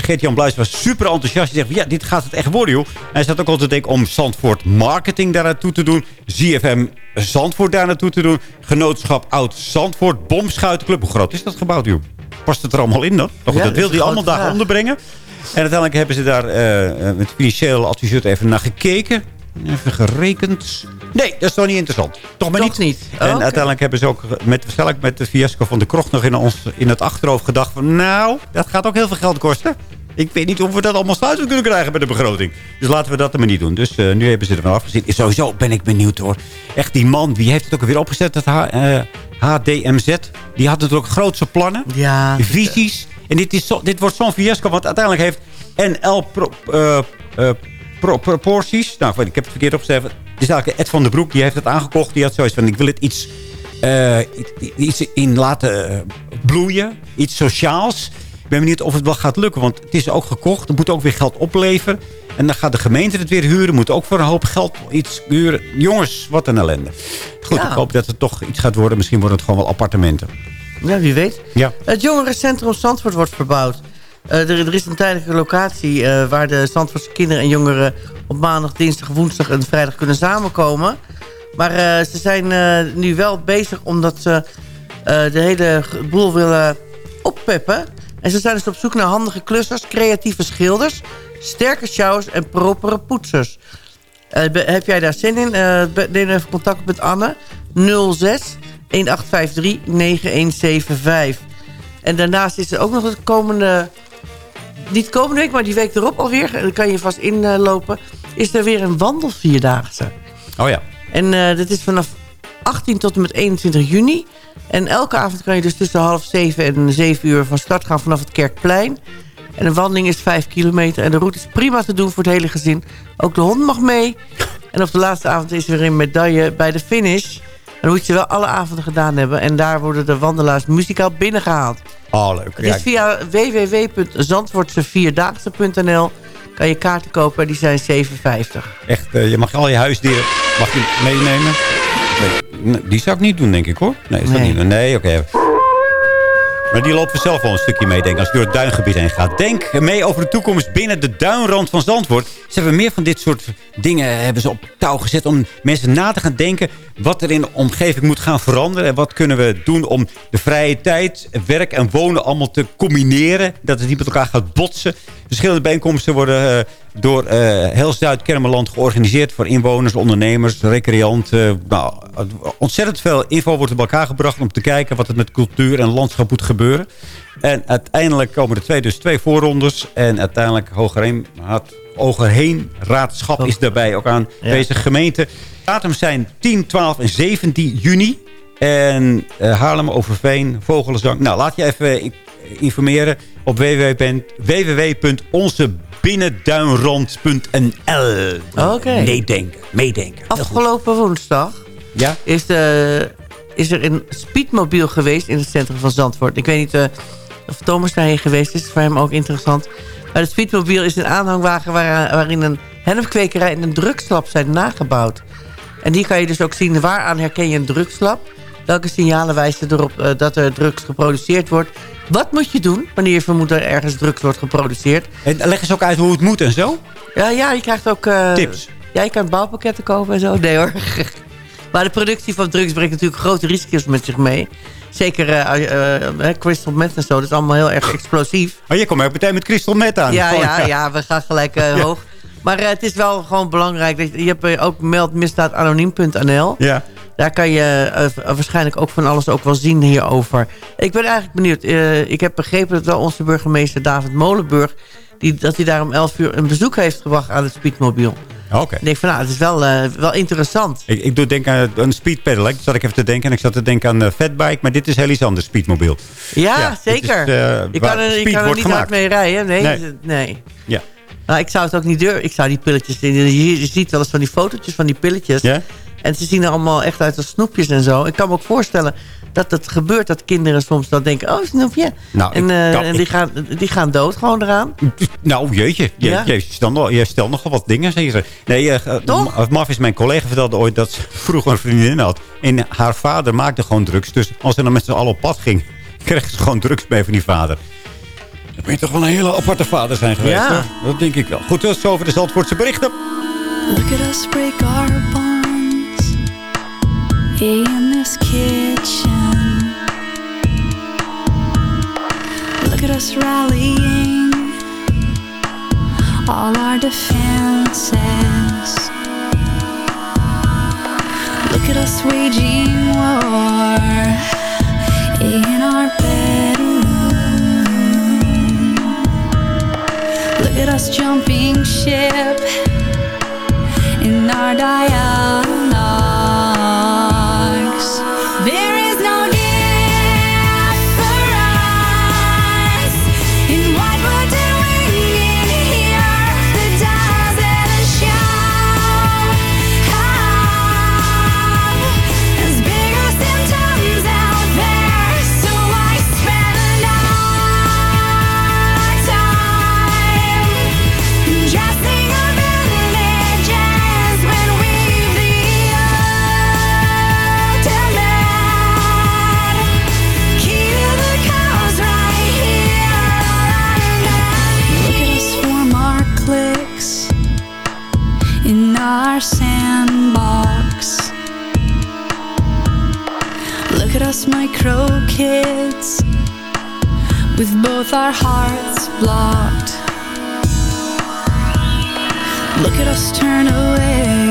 Geert-Jan Bluis was super enthousiast. Hij zegt, ja, dit gaat het echt worden, joh. Hij staat ook altijd te denken om Zandvoort Marketing daar naartoe te doen. ZFM Zandvoort daar naartoe te doen. Genootschap Oud Zandvoort. Bomschuitenclub. Hoe groot is dat gebouw, joh? Past het er allemaal in dan? Ja, dat dat wil is hij allemaal daar onderbrengen. En uiteindelijk hebben ze daar eh, met financieel adviseur even naar gekeken. Even gerekend. Nee, dat is toch niet interessant. Toch maar Toch niet. niet. Oh, en uiteindelijk hebben ze ook met, waarschijnlijk met de fiasco van de krocht nog in, ons, in het achterhoofd gedacht van... Nou, dat gaat ook heel veel geld kosten. Ik weet niet of we dat allemaal sluiten kunnen krijgen bij de begroting. Dus laten we dat er maar niet doen. Dus eh, nu hebben ze er van afgezien. Sowieso ben ik benieuwd hoor. Echt die man, wie heeft het ook alweer opgezet? Dat H, HDMZ. Die had natuurlijk grootse plannen. Ja. Visies. En dit, is zo, dit wordt zo'n fiasco. Want uiteindelijk heeft NL pro, eh, eh, pro- proporties. Nou, ik heb het verkeerd opgeschreven. Het is eigenlijk Ed van den Broek, die heeft het aangekocht. Die had zoiets van, ik wil het iets, eh, iets- in laten bloeien. Iets sociaals. Ik ben benieuwd of het wel gaat lukken. Want het is ook gekocht. Het moet ook weer geld opleveren. En dan gaat de gemeente het weer huren. Moet ook voor een hoop geld iets huren. Jongens, wat een ellende. Goed, ik hoop dat het toch iets gaat worden. Misschien worden het gewoon wel appartementen. Ja, wie weet. Ja. Het jongerencentrum Zandvoort wordt verbouwd. Eh, er, er is een tijdelijke locatie eh, waar de Zandvoortse kinderen en jongeren... op maandag, dinsdag, woensdag en vrijdag kunnen samenkomen. Maar eh, ze zijn nu wel bezig omdat ze de hele boel willen oppeppen. En ze zijn dus op zoek naar handige klussers, creatieve schilders... sterke sjouwers en propere poetsers. Heb jij daar zin in? Neem even contact met Anne. 06 1853 9175. En daarnaast is er ook nog het komende... Niet komende week, maar die week erop alweer. En dan kan je vast inlopen. Is er weer een wandelvierdaagse. Oh ja. En eh dat is vanaf 18 tot en met 21 juni. En elke avond kan je dus tussen half zeven en zeven uur van start gaan vanaf het Kerkplein. En de wandeling is 5 kilometer. En de route is prima te doen voor het hele gezin. Ook de hond mag mee. En op de laatste avond is er weer een medaille bij de finish. En dan moet je wel alle avonden gedaan hebben. En daar worden de wandelaars muzikaal binnengehaald. Oh, leuk. Het is via www.zandvoortsevierdaagsche.nl kan je kaarten kopen. Die zijn 7,50. Echt, eh, je mag al je huisdieren mag je meenemen. Nee, die zou ik niet doen, denk ik, hoor. Nee, dat Nee. niet doen. Nee, oké. Maar die lopen zelf wel een stukje mee, denk als je door het duingebied heen gaat. Denk mee over de toekomst binnen de duinrand van Zandvoort. Ze hebben meer van dit soort dingen hebben ze op touw gezet... om mensen na te gaan denken wat er in de omgeving moet gaan veranderen. En wat kunnen we doen om de vrije tijd, werk en wonen allemaal te combineren. Dat het niet met elkaar gaat botsen. Verschillende bijeenkomsten worden eh, door eh, heel Zuid-Kermeland georganiseerd... voor inwoners, ondernemers, recreanten. Nou, ontzettend veel info wordt er bij elkaar gebracht... om te kijken wat er met cultuur en landschap moet gebeuren. En uiteindelijk komen er twee, dus twee voorrondes. En uiteindelijk Hogerheen, Hogerheen Raadschap is daarbij ook aan Ja. deze gemeente. Datums zijn 10, 12 en 17 juni. En eh, Haarlem, Overveen, Vogelenzang. Nou, laat je even informeren op www- www.onzebinnenduinrand.nl. Oké. Meedenken, meedenken. Goed. Afgelopen woensdag Ja? is, de, is er een speedmobiel geweest in het centrum van Zandvoort. Ik weet niet eh, of Thomas daarheen geweest is. Voor hem ook interessant. Maar het speedmobiel is een aanhangwagen waar, waarin een hennepkwekerij en een drugslab zijn nagebouwd. En hier kan je dus ook zien waaraan herken je een drugslab. Welke signalen wijzen erop eh, dat er drugs geproduceerd wordt. Wat moet je doen wanneer je vermoedt dat er ergens drugs wordt geproduceerd? En leg eens ook uit hoe het moet en zo. Ja, ja je krijgt ook... eh, Tips. Ja, je kan bouwpakketten kopen en zo. Nee hoor. maar de productie van drugs brengt natuurlijk grote risico's met zich mee. Zeker eh, crystal meth en zo. Dat is allemaal heel erg explosief. Oh, je komt ook meteen met crystal meth aan. Ja, Oh, ja, ja, we gaan gelijk Ja. hoog. Maar eh, het is wel gewoon belangrijk. Dat je, je hebt eh, ook meldmisdaadanoniem.nl. Ja. Daar kan je eh, waarschijnlijk ook van alles ook wel zien hierover. Ik ben eigenlijk benieuwd. Ik heb begrepen dat wel onze burgemeester David Molenburg... Die, dat hij daar om 11 uur een bezoek heeft gebracht aan het speedmobiel. Oké. Ik denk van nou, het is wel, wel interessant. Ik, ik doe denken aan een speedpedelec. Zat ik even te denken. En ik zat te denken aan een fatbike. Maar dit is heel iets anders, speedmobiel. Ja, is, zeker. je waar kan er, kan er niet gemaakt. hard mee rijden. Nee. nee. Ja. Nou, ik zou het ook niet durven. Ik zou die pilletjes... Je, je ziet wel eens van die fotootjes van die pilletjes. Ja? En ze zien er allemaal echt uit als snoepjes en zo. Ik kan me ook voorstellen dat het gebeurt dat kinderen soms dan denken... Oh, snoepje. Nou, en eh, kan- en die, ik- gaan, die gaan dood gewoon eraan. Nou, jeetje. Je, Ja? je, stelt nog, je stelt nogal wat dingen, zeg je. Nee, eh, Toch? Ma- Maf is mijn collega vertelde ooit dat ze vroeger een vriendin had. En haar vader maakte gewoon drugs. Dus als ze dan met z'n allen op pad ging, kreeg ze gewoon drugs mee van die vader. Dan ben je toch wel een hele aparte vader zijn geweest, Ja. hoor. Dat denk ik wel. Goed, tot zover de Zandvoortse berichten. Look at us break our bonds in this kitchen. Look at us rallying all our defenses. Look at us waging war in our bedroom. Look at us jumping ship in our dialogues. kids with both our hearts blocked. Look at us turn away.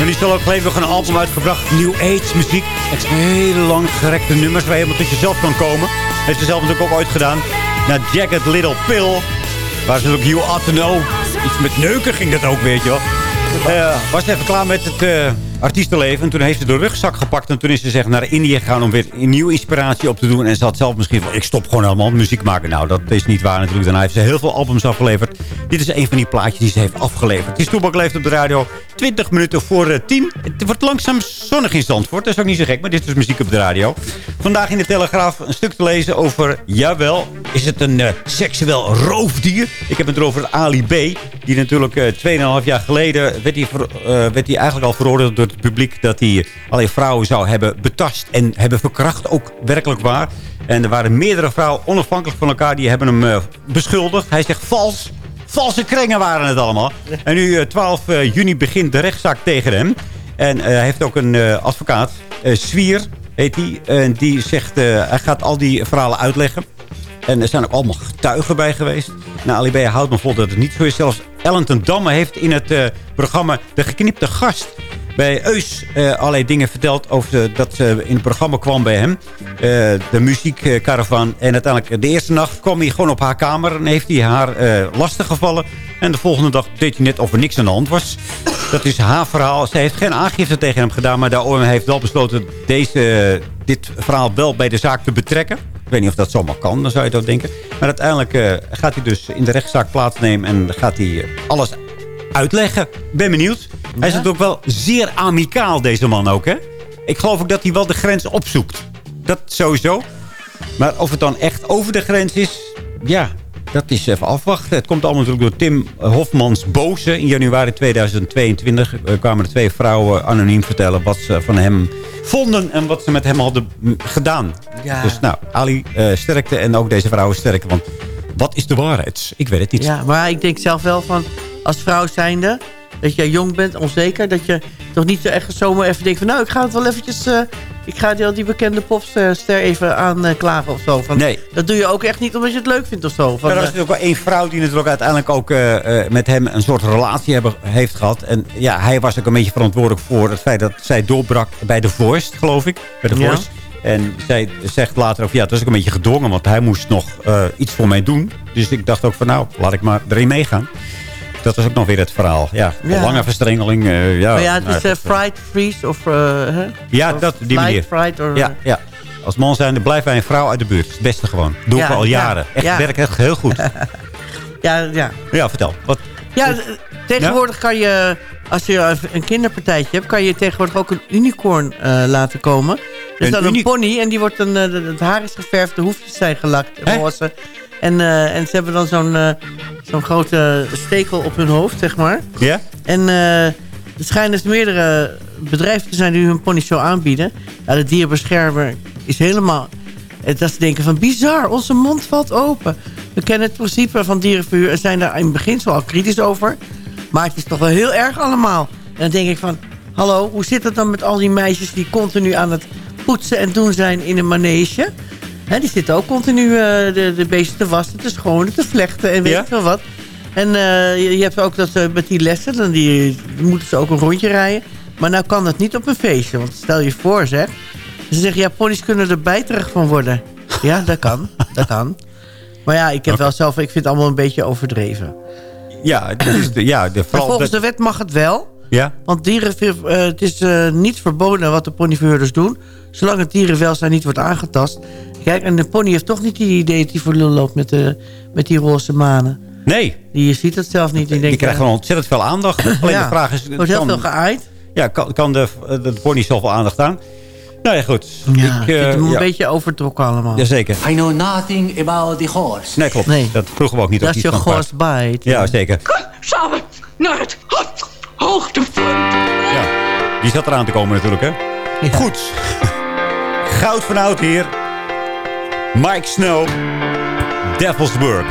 En die zal ook nog een album uitgebracht. New Age muziek. Echt hele lang gerekte nummers waar je helemaal tot jezelf kan komen. Heeft ze zelf natuurlijk ook ooit gedaan. Na Jagged Little Pill. Waar ze ook You Ought To Know. Iets met neuken ging dat ook, weet je wel. Eh, was even klaar met het eh, artiestenleven. En toen heeft ze de rugzak gepakt. En toen is ze zeg, naar India gegaan om weer nieuwe inspiratie op te doen. En ze had zelf misschien van, ik stop gewoon helemaal muziek maken. Nou, dat is niet waar natuurlijk. Daarna heeft ze heel veel albums afgeleverd. Dit is een van die plaatjes die ze heeft afgeleverd. Het is Toebak leeft op de radio. 20 minuten voor eh, 10. Het wordt langzaam zonnig in Zandvoort. Dat is ook niet zo gek, maar dit is muziek op de radio. Vandaag in de Telegraaf een stuk te lezen over... Jawel, is het een eh, seksueel roofdier? Ik heb het erover Ali B. Die natuurlijk eh 2,5 jaar geleden... Werd hij, eh, werd hij eigenlijk al veroordeeld door publiek... dat hij alleen vrouwen zou hebben betast en hebben verkracht. Ook werkelijk waar. En er waren meerdere vrouwen onafhankelijk van elkaar... die hebben hem eh, beschuldigd. Hij zegt vals. Valse krengen waren het allemaal. En nu eh, 12 eh, juni begint de rechtszaak tegen hem. En eh, hij heeft ook een eh, advocaat, eh, Zwier heet hij. En die zegt, eh, hij gaat al die verhalen uitleggen. En er zijn ook allemaal getuigen bij geweest. Nou, Ali houdt me vol dat het niet zo is. Zelfs Ellen Damme heeft in het eh, programma De Geknipte Gast... bij Eus eh, allerlei dingen verteld over de- dat ze in het programma kwam bij hem. Eh, de muziekcaravan. En uiteindelijk de eerste nacht kwam hij gewoon op haar kamer... en heeft hij haar eh lastig gevallen. En de volgende dag deed hij net of er niks aan de hand was. Dat is haar verhaal. Zij heeft geen aangifte tegen hem gedaan... maar de OM heeft wel besloten deze, dit verhaal wel bij de zaak te betrekken. Ik weet niet of dat zomaar kan, dan zou je dat denken. Maar uiteindelijk eh, gaat hij dus in de rechtszaak plaatsnemen... en gaat hij eh, alles uitleggen. Ben benieuwd. Hij is natuurlijk wel zeer amicaal, deze man ook, hè? Ik geloof ook dat hij wel de grens opzoekt. Dat sowieso. Maar of het dan echt over de grens is... Ja, dat is even afwachten. Het komt allemaal natuurlijk door Tim Hofmans Boze. In januari 2022 eh, kwamen er twee vrouwen anoniem vertellen... wat ze van hem vonden en wat ze met hem hadden gedaan. Ja. Dus nou, Ali eh, sterkte en ook deze vrouwen sterkte. Want wat is de waarheid? Ik weet het niet. Ja, maar ik denk zelf wel van... als vrouw zijnde, dat je jong bent, onzeker... dat je toch niet zo echt zomaar even denkt van... nou, ik ga het wel eventjes... eh, ik ga die, die bekende popster even aanklagen of zo. Van, Nee. Dat doe je ook echt niet omdat je het leuk vindt of zo. Van, er was eh, natuurlijk wel één vrouw die natuurlijk uiteindelijk ook eh, met hem een soort relatie hebben, heeft gehad. En ja, hij was ook een beetje verantwoordelijk voor het feit dat zij doorbrak bij de Voice, geloof ik. Bij de Ja. Voice. En zij zegt later ook, ja, het was ook een beetje gedwongen, want hij moest nog iets voor mij doen. Dus ik dacht ook van, nou, laat ik maar erin meegaan. Dat was ook nog weer het verhaal. Ja, Ja. lange verstrengeling. eh, ja, maar ja, het nou, is eh, fried, freeze of... hè? Ja, Of dat, die manier. fried or, ja, ja. Als man zijn, blijf bij een vrouw uit de buurt. Is het beste gewoon. Doen Ja, we al ja, jaren. Echt, ja. werkt echt heel goed. Ja, ja. ja, vertel. Wat, Ja, tegenwoordig kan je, als je een kinderpartijtje hebt... kan je tegenwoordig ook een unicorn laten komen. Is Een dan een pony en die wordt een, het haar is geverfd, de hoefjes zijn gelakt, roze. En, eh, en ze hebben dan zo'n eh, zo'n grote stekel op hun hoofd, zeg maar. Ja? En eh, er schijnen dus meerdere bedrijven te zijn die hun pony zo aanbieden. Ja, de dierenbeschermer is helemaal... Dat ze denken van bizar, onze mond valt open. We kennen het principe van dierenverhuur en zijn daar in het begin al kritisch over. Maar het is toch wel heel erg allemaal. En dan denk ik van, hallo, hoe zit het dan met al die meisjes die continu aan het poetsen en doen zijn in een manege? Hè, die zitten ook continu eh, de, de beesten te wassen, te schonen, te vlechten en weet ik veel wat. En eh, je, je hebt ook dat eh, met die lessen, dan die, moeten ze ook een rondje rijden. Maar nou kan dat niet op een feestje. Want stel je voor zeg. Ze zeggen, ja, ponies kunnen er bijterig van worden. Ja, dat kan. dat kan. Maar ja, ik heb wel zelf, ik vind het allemaal een beetje overdreven. Ja, is de, ja de, volgens de- de wet mag het wel. ja? Want dieren, het is niet verboden wat de ponyverhuurders doen. Zolang het dierenwelzijn niet wordt aangetast. Kijk, en de pony heeft toch niet die idee dat hij voor lul loopt met, de, met die roze manen. Nee. Die ziet het zelf niet. Die, Die denkt, krijgt ja, gewoon ontzettend veel aandacht. Alleen Ja. de vraag is... Er wordt heel veel geaaid. Ja, kan, kan de, de, de pony zoveel aandacht aan? Nou ja, goed. Ja, ik, eh, vind hem een ja. beetje overtrokken allemaal. Jazeker. I know nothing about the horse. Nee, klopt. Nee. Dat vroegen we ook niet. Dat is die je horse bite. Ja, zeker. Samen naar het hoogtepunt. Ja, die zat eraan te komen natuurlijk, hè? Goed. Goud van oud hier. Mike Snow. Devil's Work.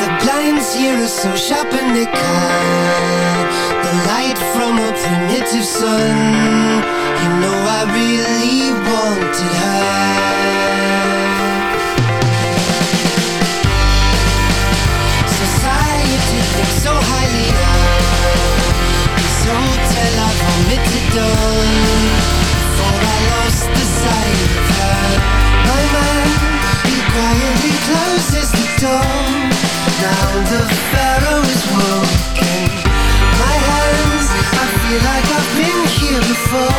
The blinds here are so sharp and they cut the light from a primitive sun. You know I really wanted her. Society thinks so highly of this hotel I've omitted on. Like I've been here before.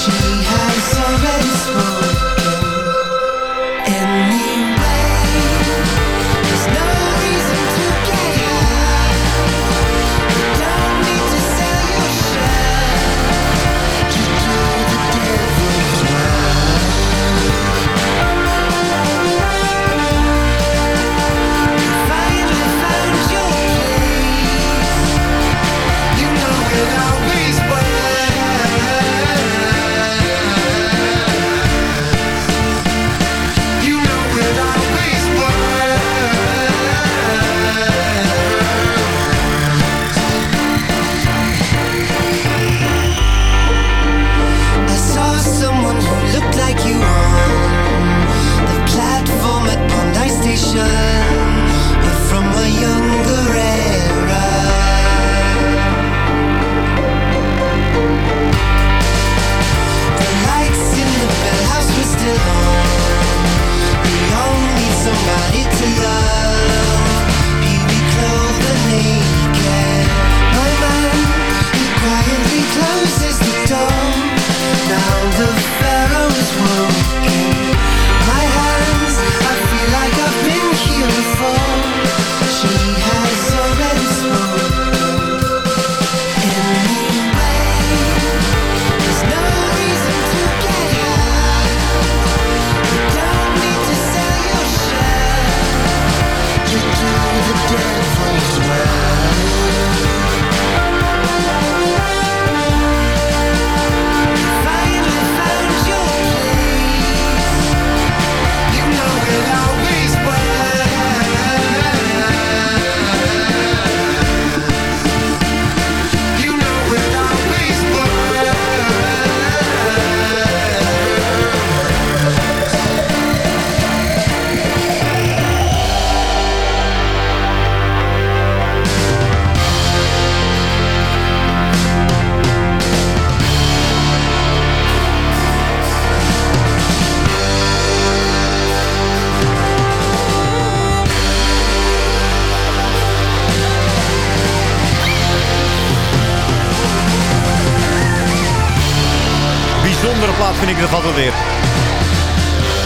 She has already spoken.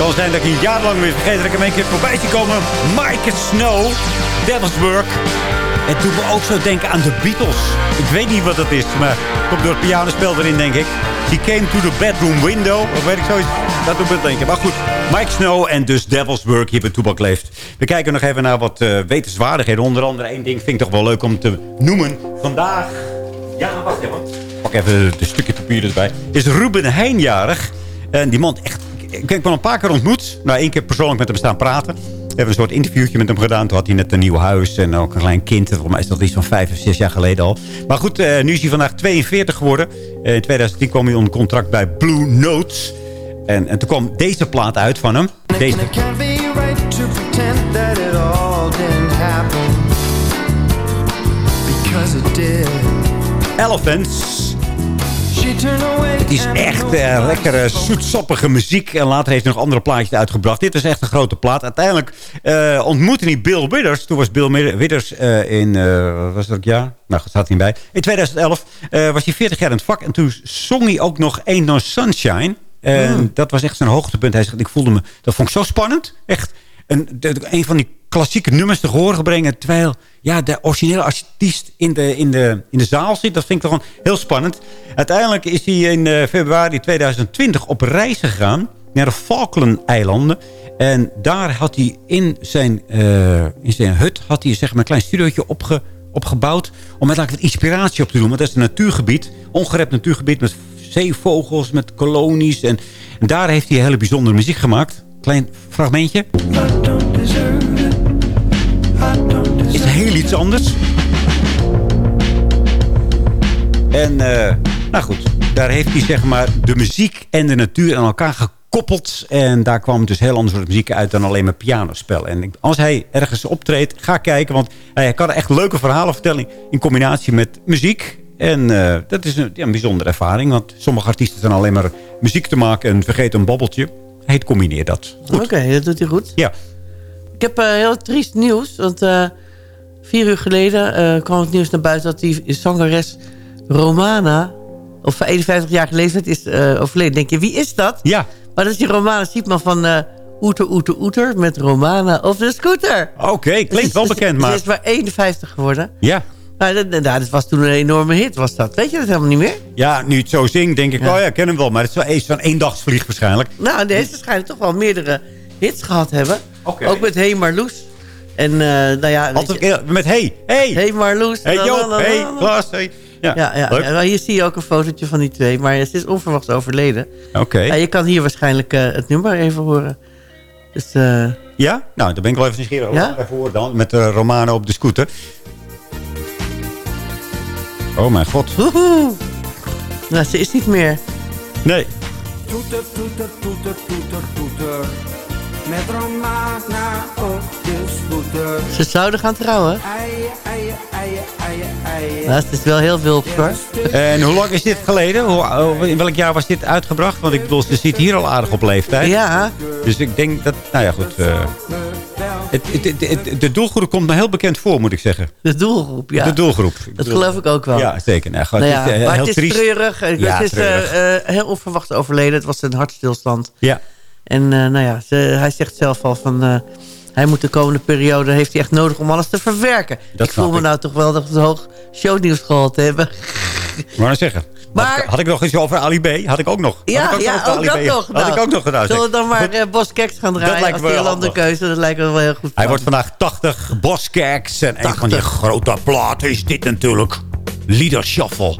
Kan zijn dat ik een jaar lang weer vergeten dat ik een keer voorbij zie komen. Mike Snow, Devilsburg. Het doet me ook zo denken aan de Beatles. Ik weet niet wat dat is, maar het komt door het pianospel erin, denk ik. He came to the bedroom window. Of weet ik zoiets. Dat doet me denken. Maar goed, Mike Snow en dus Devilsburg hier bij Toebak leeft. We kijken nog even naar wat eh, wetenswaardigheden. Onder andere één ding vind ik toch wel leuk om te noemen. Vandaag... Ja, wacht even. Pak even de stukje papier erbij. Is Ruben Heijn jarig. En die man echt... Ik heb hem al een paar keer ontmoet. Nou, één keer persoonlijk met hem staan praten. We hebben een soort interviewtje met hem gedaan. Toen had hij net een nieuw huis en ook een klein kind. Volgens mij is dat iets van vijf of zes jaar geleden al. Maar goed, eh, nu is hij vandaag 42 geworden. Eh, in 2010 kwam hij onder contract bij Blue Notes. En, en toen kwam deze plaat uit van hem. Deze. Elephants. Het is echt eh, lekkere, zoetsappige muziek. En later heeft hij nog andere plaatjes uitgebracht. Dit is echt een grote plaat. Uiteindelijk eh, ontmoette hij Bill Withers. Toen was Bill Withers eh, in... wat was dat ook jaar? Nou, dat staat hij bij. In 2011 eh, was hij 40 jaar in het vak. En toen zong hij ook nog Ain't No Sunshine. En Hmm. dat was echt zijn hoogtepunt. Hij zegt, ik voelde me... Dat vond ik zo spannend. Echt de- een van die klassieke nummers te horen brengen... terwijl ja, de originele artiest in de, in, de, in de zaal zit. Dat vind ik toch gewoon heel spannend. Uiteindelijk is hij in eh, februari 2020 op reis gegaan... naar de Falkland-eilanden. En daar had hij in zijn, eh, in zijn hut had hij, zeg maar, een klein studiootje opge, opgebouwd... om wat inspiratie op te doen. Want dat is een natuurgebied, ongerept natuurgebied... met zeevogels, met kolonies. En, daar heeft hij hele bijzondere muziek gemaakt. Klein fragmentje. Is heel iets anders. En eh, nou goed, daar heeft hij zeg maar de muziek en de natuur aan elkaar gekoppeld. En daar kwam dus heel ander soort muziek uit dan alleen maar pianospel. En als hij ergens optreedt, ga kijken. Want hij kan echt leuke verhalen vertellen in combinatie met muziek. En eh, dat is een, ja, een bijzondere ervaring. Want sommige artiesten zijn alleen maar muziek te maken en vergeten een babbeltje. Hij combineert dat. Oké, dat doet hij goed. Ja. Ik heb eh, heel triest nieuws. Want vier uur geleden eh, kwam het nieuws naar buiten... dat die zangeres Romana... of 51 jaar leeftijd is eh, overleden. denk je, wie is dat? Ja. Maar dat is die Romana Siepman van eh Oeter Oeter Oeter... met Romana of de Scooter. Oké, klinkt wel bekend, maar... Ze is maar 51 geworden. Ja. Nou, dat, dat, dat was toen een enorme hit, was dat. Weet je dat helemaal niet meer? Ja, nu het zo zingt, denk ik, oh ja, ik ken hem wel. Maar het is wel eens van één dagsvlieg waarschijnlijk. Nou, deze waarschijnlijk toch wel meerdere hits gehad hebben. Oké. Ook met Hey Marloes. En eh, nou ja... Altijd je- met hey, hey. Hey Marloes. Hey Joop, hey Klaas, hey. Ja, Ja, ja, leuk. ja, nou, hier zie je ook een fotootje van die twee. Maar ze is onverwachts overleden. Oké. Ja, je kan hier waarschijnlijk eh, het nummer even horen. Dus, eh, Ja? Nou, daar ben ik wel even nieuwsgierig over. Ja? Even horen dan, met de Romano op de scooter. Oh mijn god. woehoe. Nou, ze is niet meer. Nee. Toeter, toeter, toeter, toeter, toeter. Met Romana op de scooter. Ze zouden gaan trouwen. Nou, het is wel heel veel hoor. En hoe lang is dit geleden? Hoe, oh, in welk jaar was dit uitgebracht? Want ik bedoel, ze zit hier al aardig op leeftijd. Ja. Dus ik denk dat, nou ja goed. eh, het, het, het- het- de doelgroep komt me heel bekend voor, moet ik zeggen. De doelgroep, ja. De doelgroep. Dat bedoel- geloof ik ook wel. Ja, zeker. Nou, goed, Nou het ja, is, eh, maar heel het is triest. treurig. Het Ja, is eh, treurig. eh, heel onverwacht overleden. Het was een hartstilstand. Ja. En eh, nou ja, ze, hij zegt zelf al van... eh, hij moet de komende periode, heeft hij echt nodig om alles te verwerken. Dat ik voel me ik. nou toch wel dat we hoog shownieuws gehaald hebben. Maar dan zeggen. Maar- Had, ik nog iets over Ali B? Had ik ook nog. Ja, had ik ja over ook Ali dat nog. Had Nou, ik ook nog gedaan. Zullen we dan maar eh, Bos Keks gaan draaien lijkt als andere keuze? Dat lijkt me wel heel goed. Hij wordt vandaag 80. Boskerks. En een van die grote platen is dit natuurlijk. Leader Shuffle.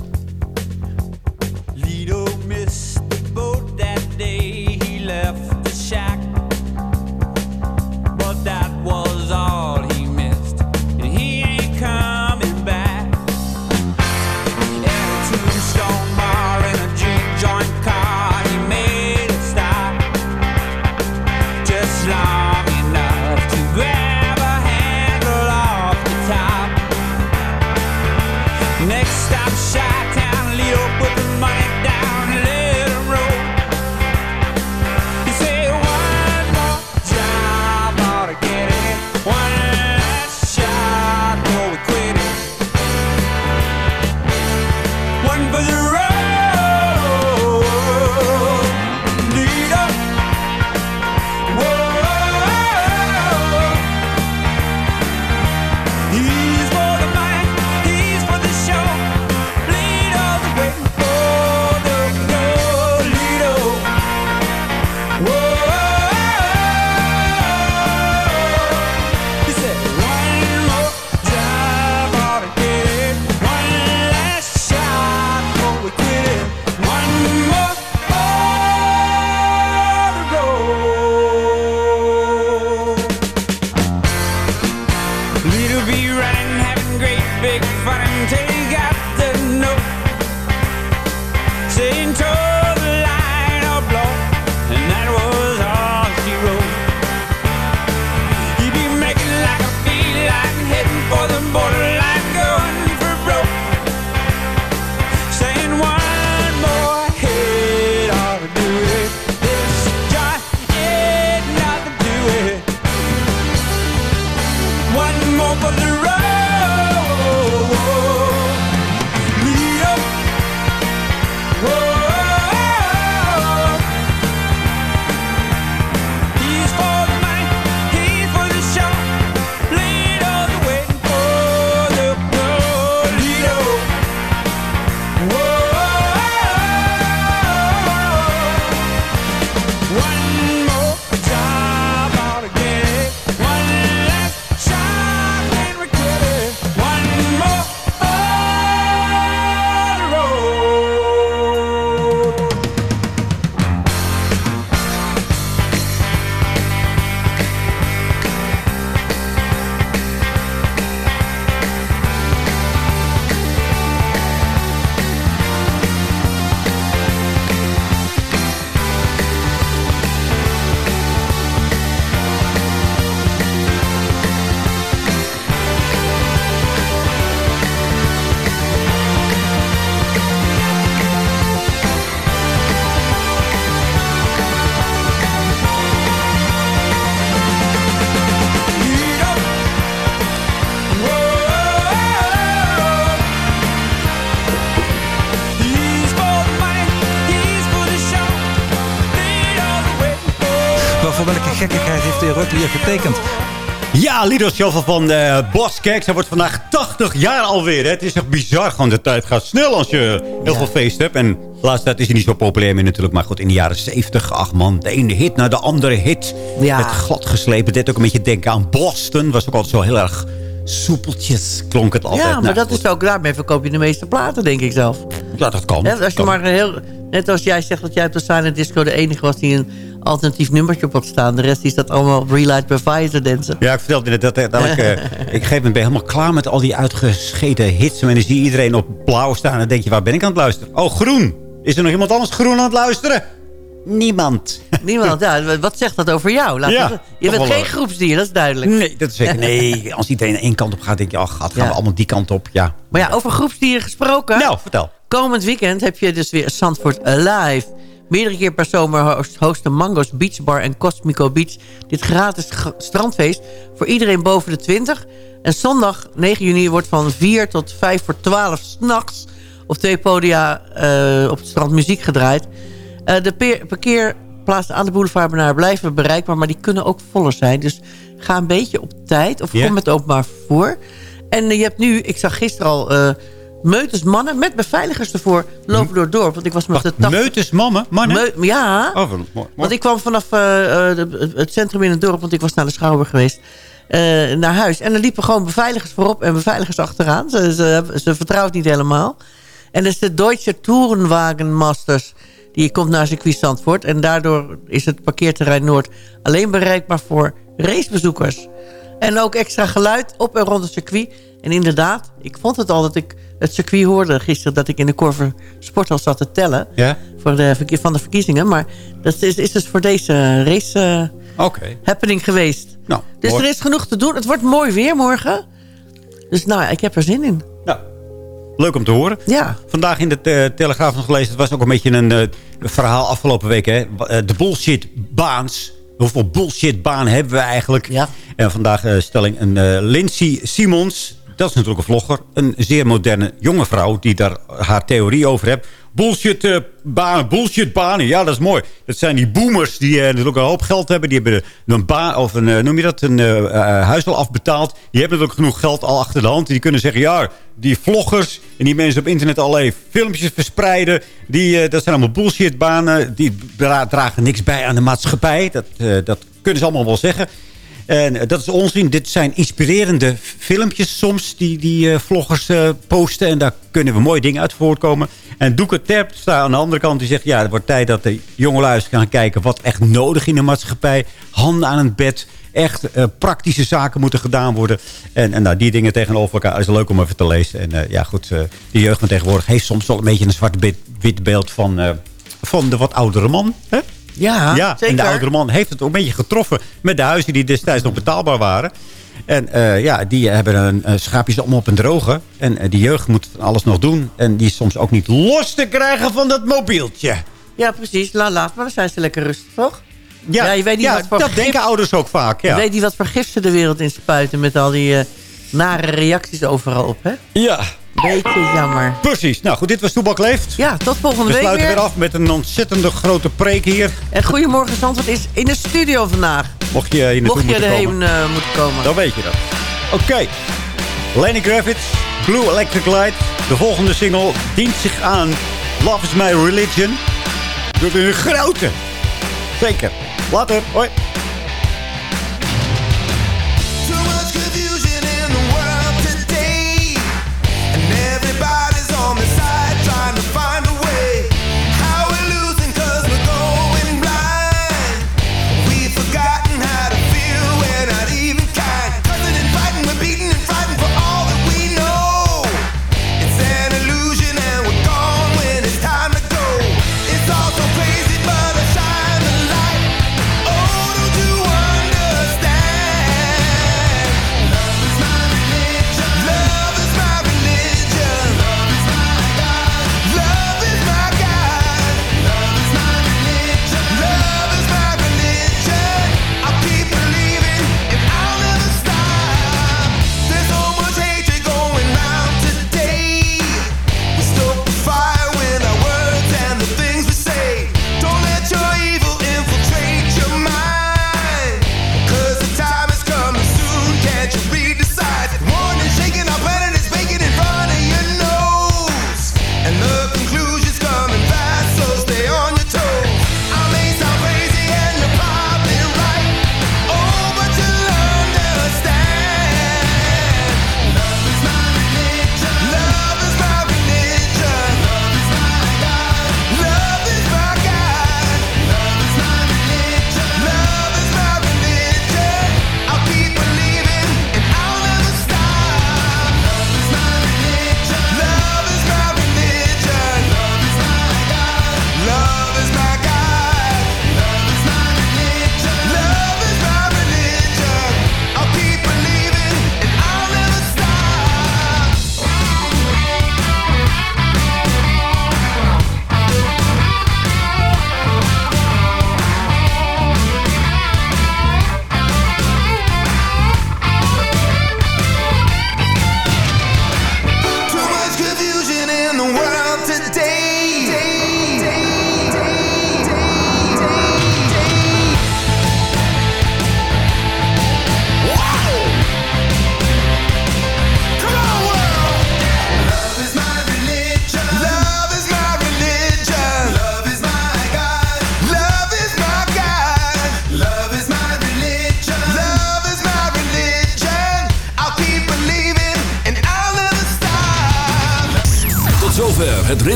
Heeft de Rutlier getekend? Ja, Lido Shovel van uh, Bos Keks. Hij wordt vandaag 80 jaar alweer. Hè? Het is echt bizar. Gewoon de tijd gaat snel als je heel veel feest hebt. En de laatste tijd is hij niet zo populair meer natuurlijk. Maar goed, in de jaren 70, ach man. De ene hit naar de andere hit. Ja. Het glad geslepen. Dit ook een beetje denken aan Boston. Was ook altijd zo heel erg soepeltjes. Klonk het altijd. Ja, maar Nou, dat is ook daarmee verkoop je de meeste platen, denk ik zelf. Ja, dat kan. Als je Kan. maar een heel, net als jij zegt dat jij op de Silent Disco de enige was die een alternatief nummertje op had staan. De rest die staat allemaal op Relight te dansen. Ja, ik vertelde net dat, dat ik, eh, ik op een gegeven moment ben helemaal klaar met al die uitgescheten hits. En dan zie je iedereen op blauw staan. En dan denk je, waar ben ik aan het luisteren? Oh, groen. Is er nog iemand anders groen aan het luisteren? Niemand. Niemand, ja, wat zegt dat over jou? Laat Ja, je bent geen eh, groepsdier, dat is duidelijk. Nee, dat is zeker. Nee, als iedereen één kant op gaat, denk je, ach, gaat, gaan Ja. we allemaal die kant op. Ja. Maar ja, over groepsdieren gesproken. Nou, vertel. Komend weekend heb je dus weer Zandvoort Alive. Meerdere keer per zomer host- hosten Mango's Beach Bar en Cosmico Beach... dit gratis strandfeest voor iedereen boven de 20. En zondag 9 juni wordt van 4 tot 5 voor 12 s'nachts... op twee podia eh, op het strand muziek gedraaid. Eh, de parkeerplaatsen aan de boulevard Benaar blijven bereikbaar... maar die kunnen ook voller zijn. Dus ga een beetje op tijd of Ja. kom met openbaar vervoer. En eh, je hebt nu, ik zag gisteren al... meutes mannen met beveiligers ervoor lopen door het dorp. Want ik was met de Meutes, mannen, mannen? Ja, Oh, mooi. want ik kwam vanaf eh, eh, de- het centrum in het dorp... want ik was naar de Schouwburg geweest, eh, naar huis. En er liepen gewoon beveiligers voorop en beveiligers achteraan. Ze, ze, ze vertrouwt niet helemaal. En dat is de Deutsche Tourenwagenmasters... die komt naar circuit Zandvoort. En daardoor is het parkeerterrein Noord alleen bereikbaar voor racebezoekers. En ook extra geluid op en rond het circuit. En inderdaad, ik vond het al dat ik het circuit hoorde gisteren... dat ik in de Korver Sporthal zat te tellen Ja? voor de, van de verkiezingen. Maar dat is, is dus voor deze race eh, happening geweest. Nou, Dus mooi. er is genoeg te doen. Het wordt mooi weer morgen. Dus nou, ja, ik heb er zin in. Nou, leuk om te horen. Ja. Vandaag in de Telegraaf nog gelezen. Het was ook een beetje een eh, verhaal afgelopen week. Hè? Eh, de bullshitbaans. Hoeveel bullshitbaan hebben we eigenlijk? Ja. En vandaag stelling een Lindsay Simons. Dat is natuurlijk een vlogger. Een zeer moderne jonge vrouw die daar haar theorie over heeft. Bullshit banen, bullshit banen. Ja, dat is mooi. Dat zijn die boomers die eh, natuurlijk een hoop geld hebben. Die hebben een baan of een, eh, noem je dat, een huis al afbetaald. Die hebben natuurlijk genoeg geld al achter de hand. Die kunnen zeggen, ja, die vloggers en die mensen op internet allerlei filmpjes verspreiden. Die, dat zijn allemaal bullshitbanen. Die dra- dragen niks bij aan de maatschappij. Dat, dat kunnen ze allemaal wel zeggen. En eh, dat is onzin. Dit zijn inspirerende filmpjes soms die, die eh, vloggers eh, posten. En daar kunnen we mooie dingen uit voortkomen. En Doeke Terp staat aan de andere kant. Die zegt, ja, het wordt tijd dat de jongelui gaan kijken... wat echt nodig in de maatschappij. Handen aan het bed. Echt praktische zaken moeten gedaan worden. En, en nou, die dingen tegenover elkaar is leuk om even te lezen. En ja, goed, eh, de jeugd van tegenwoordig heeft soms wel een beetje een zwart-wit beeld van, van de wat oudere man. Hè? Ja, ja, en de oudere man heeft het ook een beetje getroffen met de huizen die destijds nog betaalbaar waren. En eh, ja, die hebben een uh, schaapjes allemaal op een droge. En eh, die jeugd moet alles nog doen. En die is soms ook niet los te krijgen van dat mobieltje. Ja, precies. La, laat maar, dan zijn ze lekker rustig, toch? Ja, je weet niet ja, wat voor dat gif- denken ouders ook vaak. Ja. Je weet niet wat voor gif ze de wereld in spuiten... met al die eh, nare reacties overal op, hè? Ja. Beetje jammer. Precies. Nou goed, dit was Toebak Leeft. Ja, tot volgende We week sluiten weer. weer af met een ontzettende grote preek hier. En Goedemorgen Zandvoort is in de studio vandaag. Mocht je hier Mocht je erheen eh, moeten komen. Dan weet je dat. Oké. Lenny Kravitz, Blue Electric Light. De volgende single dient zich aan Love is My Religion. Doet een grote. Zeker. Later. Hoi.